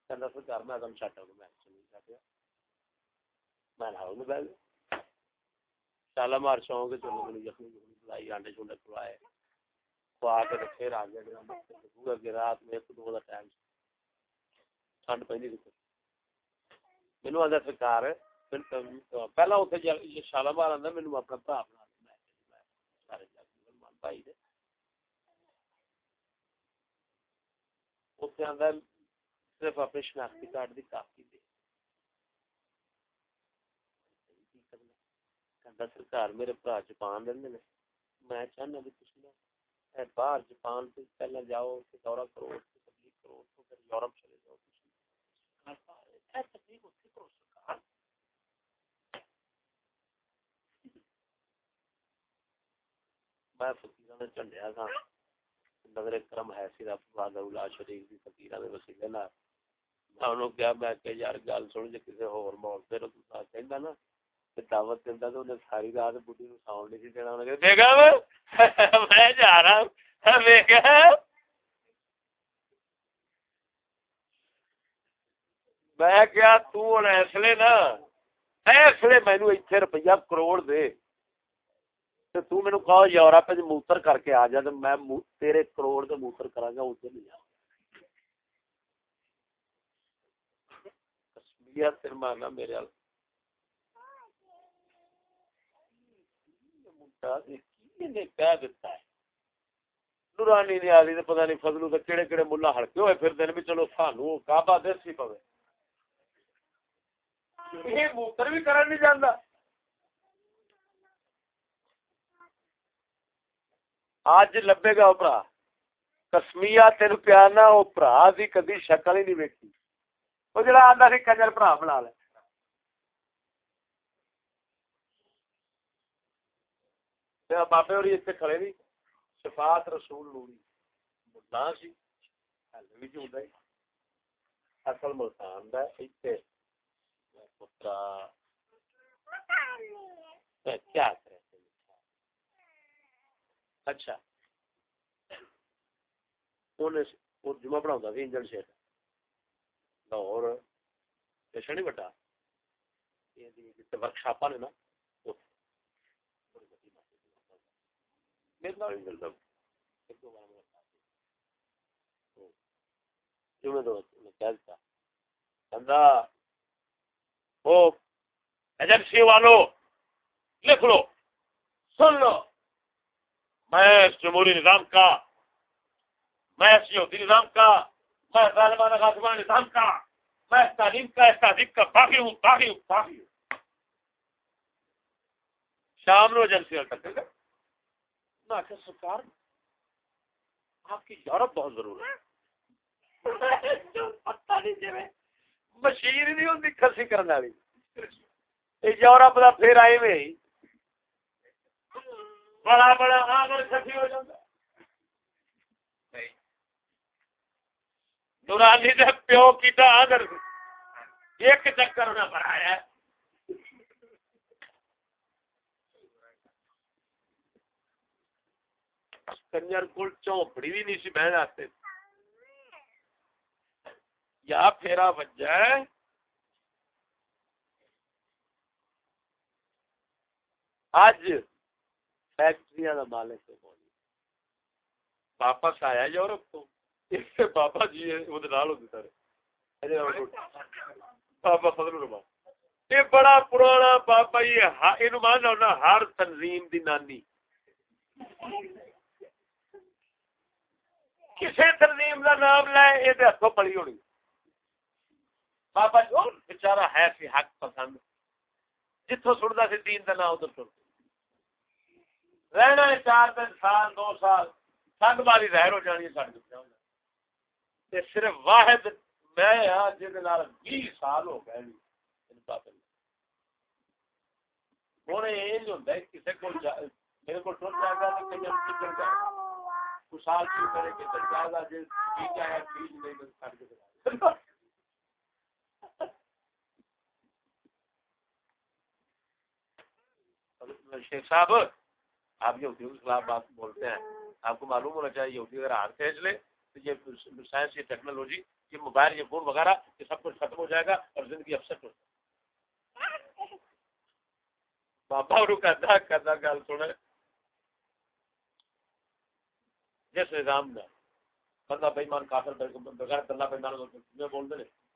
کہندا سرکار میں میں چلی گیا میں نال بیٹھ شالا مار چوں کے چلو میں یخنی بلائی آنڈے چونڈے کھلائے کھوا کے پھر آ گیا پورا رات میں ایک دو دا ٹائم ٹھنڈ پہ مینو آدھا سرکار پہلا اتنے شالا آدھا مینو اپنا برا بنا سارے بھائی دے اتنے آدھا صرف اپنے شناختی کارڈ کی کافی دے سرکار میرے میں چاہنا نا باہر جپان پہلے جاؤ دورہ کرو تبلیغ کرو یورپ چلے جاؤ میں فقیرہ نے چنڈیا تھا نظر کرم ہے سی رب اللہ شریف دی فقیرہ دے وسیلے نال میں انہوں کیا میں کہ یار گل سن جے کسے ہور مول تے رو کہندا نا تے دعوت دیندا تو نے ساری رات بڈھی نو ساؤں نہیں دینا انہوں نے کہ بیگم میں جا رہا ہوں بیگم میں کیا ایسلے نا، ایسلے روپیہ کروڑ دے۔ تے تو کہو یورپ وچ جی موتر کر کے آ جا، تے میں تیرے کروڑ دے موتر کراں گا اوتھے نہیں جاؤں میرے نورانی نے آلی پتا نہیں فضلو کہڑے کہڑے ملا ہڑکے ہوئے، پھر دن بھی چلو سانو کعبہ دس ہی پوے۔ یہ موتر بھی کرن نہیں جانا اج لبے گا برا کسمیا تین پیانا وہ برا دی کدی شکل ہی نہیں ویکھی وہ جڑا آتا سی کنجر برا بنا لے بابے اور اتنے کھڑے نہیں شفاعت رسول نوری ملا سی بھی جو اصل ملتان دا اتنے پترا کیا اچھا جمعہ پڑھا سی انجن شیٹ لاہور اسٹیشن نہیں بٹا ورک شاپا نے نا میرے وہ ایجنسی والو لکھ لو سن لو میں اس جمہوری نظام کا میں اس یہودی نظام کا میں ظالمانہ غازمانہ نظام کا میں اس تعلیم کا اس تہذیب کا باغی ہوں باغی ہوں باغی ہوں شام نو ایجنسی والے تک سرکار آپ کی یورپ بہت ضرور ہے مشین نہیں ہوتی کسی کرنے والی۔ یورپ کا پھر آئے میں بڑا بڑا آگر کسی ہو جاتا دورانی دے پیو کی آگر ایک چکر نہ بڑھایا کنجر کول چوپڑی بھی نہیں سی بہن آتے۔ یا پھیرا وجہ اج فیکٹری کا مالک واپس آیا یورپ تو۔ بابا جی بابا فضل یہ بڑا پرانا بابا یہ مان ہر تنظیم دی نانی۔ کسی ترمیم کا نام لے، یہ ہاتھوں پڑی ہونی۔ بابا جو بچارا ہے سی حق پسند۔ جتوں سنتا سی دین کا نام ادھر سن۔ رہنا ہے چار دن، سال، دو سال۔ سنگ باری ظاہر ہو جانی ہے صرف واحد میں ہاں سال ہو گئے یہ میرے کو جائے گا کی کرے کہ جس بیج نہیں شیخ صاحب، آپ یہودیوں کے خلاف بات بولتے ہیں۔ آپ کو معلوم ہونا چاہیے، یہودی اگر ہاتھ کھینچ لے تو یہ سائنس، یہ ٹیکنالوجی، یہ موبائل، یہ فون وغیرہ، یہ سب کچھ ختم ہو جائے گا اور زندگی افسٹ ہو جائے گا بابا کہتا کہتا گل سنے جس نظام میں، بندہ بےمان کافر، بغیر اللہ بےمان میں بول دے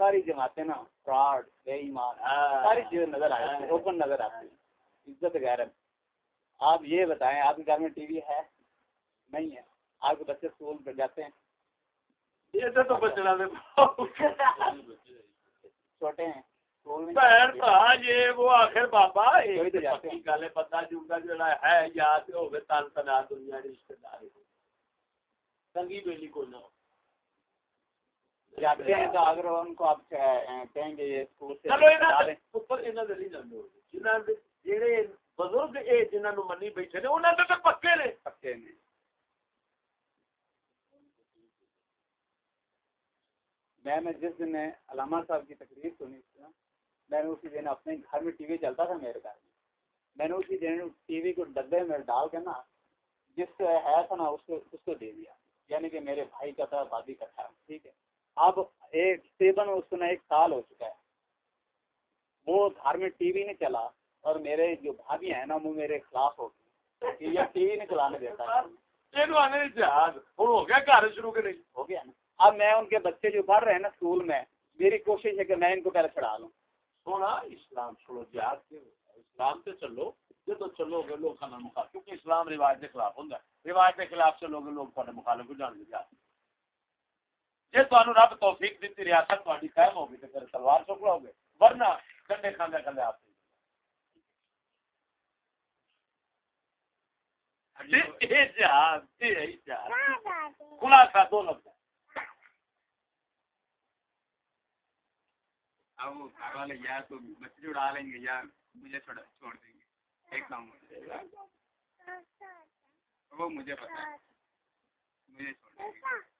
ساری جماعتیں نا فراڈ بے ایمان ساری چیزیں نظر آ جاتی ہیں اوپن نظر آتی ہیں۔ عزت غیرت۔ آپ یہ بتائیں آپ کے گھر میں ٹی وی ہے؟ نہیں ہے۔ آپ کے بچے اسکول پہ جاتے ہیں؟ یہ چھوٹے ہیں وہ آخر بابا بندہ جڑا ہے یاد تن تنا دنیا دار۔ تنگی بیلی کو نہ ہو۔ جاتے ہیں تو اگر ان کو آپ کہیں گے یہ اسکول سے چلو ہٹا یہاں دیں۔ اوپر یہاں دے نہیں جاندے جنہاں دے جڑے بزرگ اے جنہاں نو منی بیٹھے نے انہاں دے تے پکے نے۔ پکے میں میں نے جس دن علامہ صاحب کی تقریر سنی تھی نا میں نے اسی دن اپنے گھر میں ٹی وی چلتا تھا میرے گھر۔ میں میں نے اسی دن ٹی وی کو ڈبے میں ڈال کے نا جس ہے تھا نا اس کو اس کو دے دیا۔ یعنی کہ میرے بھائی کا تھا بادی کا تھا ٹھیک ہے۔ اب ایک تقریباً اس نا ایک سال ہو چکا ہے۔ وہ گھر میں ٹی وی نہیں چلا اور میرے جو بھابھی ہیں نا وہ میرے خلاف ہو گئی کہ یہ ٹی وی نہیں چلانے دیتا۔ ہے اینو آنے جہاز۔ ہن ہو گیا گھر شروع کے نہیں؟ ہو گیا نا۔ اب میں ان کے بچے جو پڑھ رہے ہیں نا اسکول میں میری کوشش ہے کہ میں ان کو پہلے چڑھا لوں۔ سونا اسلام چھوڑو جہاد کے اسلام سے چلو۔ جب چلو گے لوگ کھانا مخالف کیونکہ اسلام رواج کے خلاف ہوتا ہے۔ رواج کے خلاف چلو گے لوگ مخالف کو جان گے جی تمہیں رب توفیق دیتی ریاست تاری قائم ہوگی تو پھر تلوار چکڑو گے ورنہ کنڈے کھانے کھانے آپ خلاصہ دو لفظ اب وہ گھر والے یا تو بچے اڑا لیں گے یا مجھے چھوڑ چھوڑ دیں گے ایک کام ہو جائے گا وہ مجھے پتا ہے مجھے چھوڑ دیں گے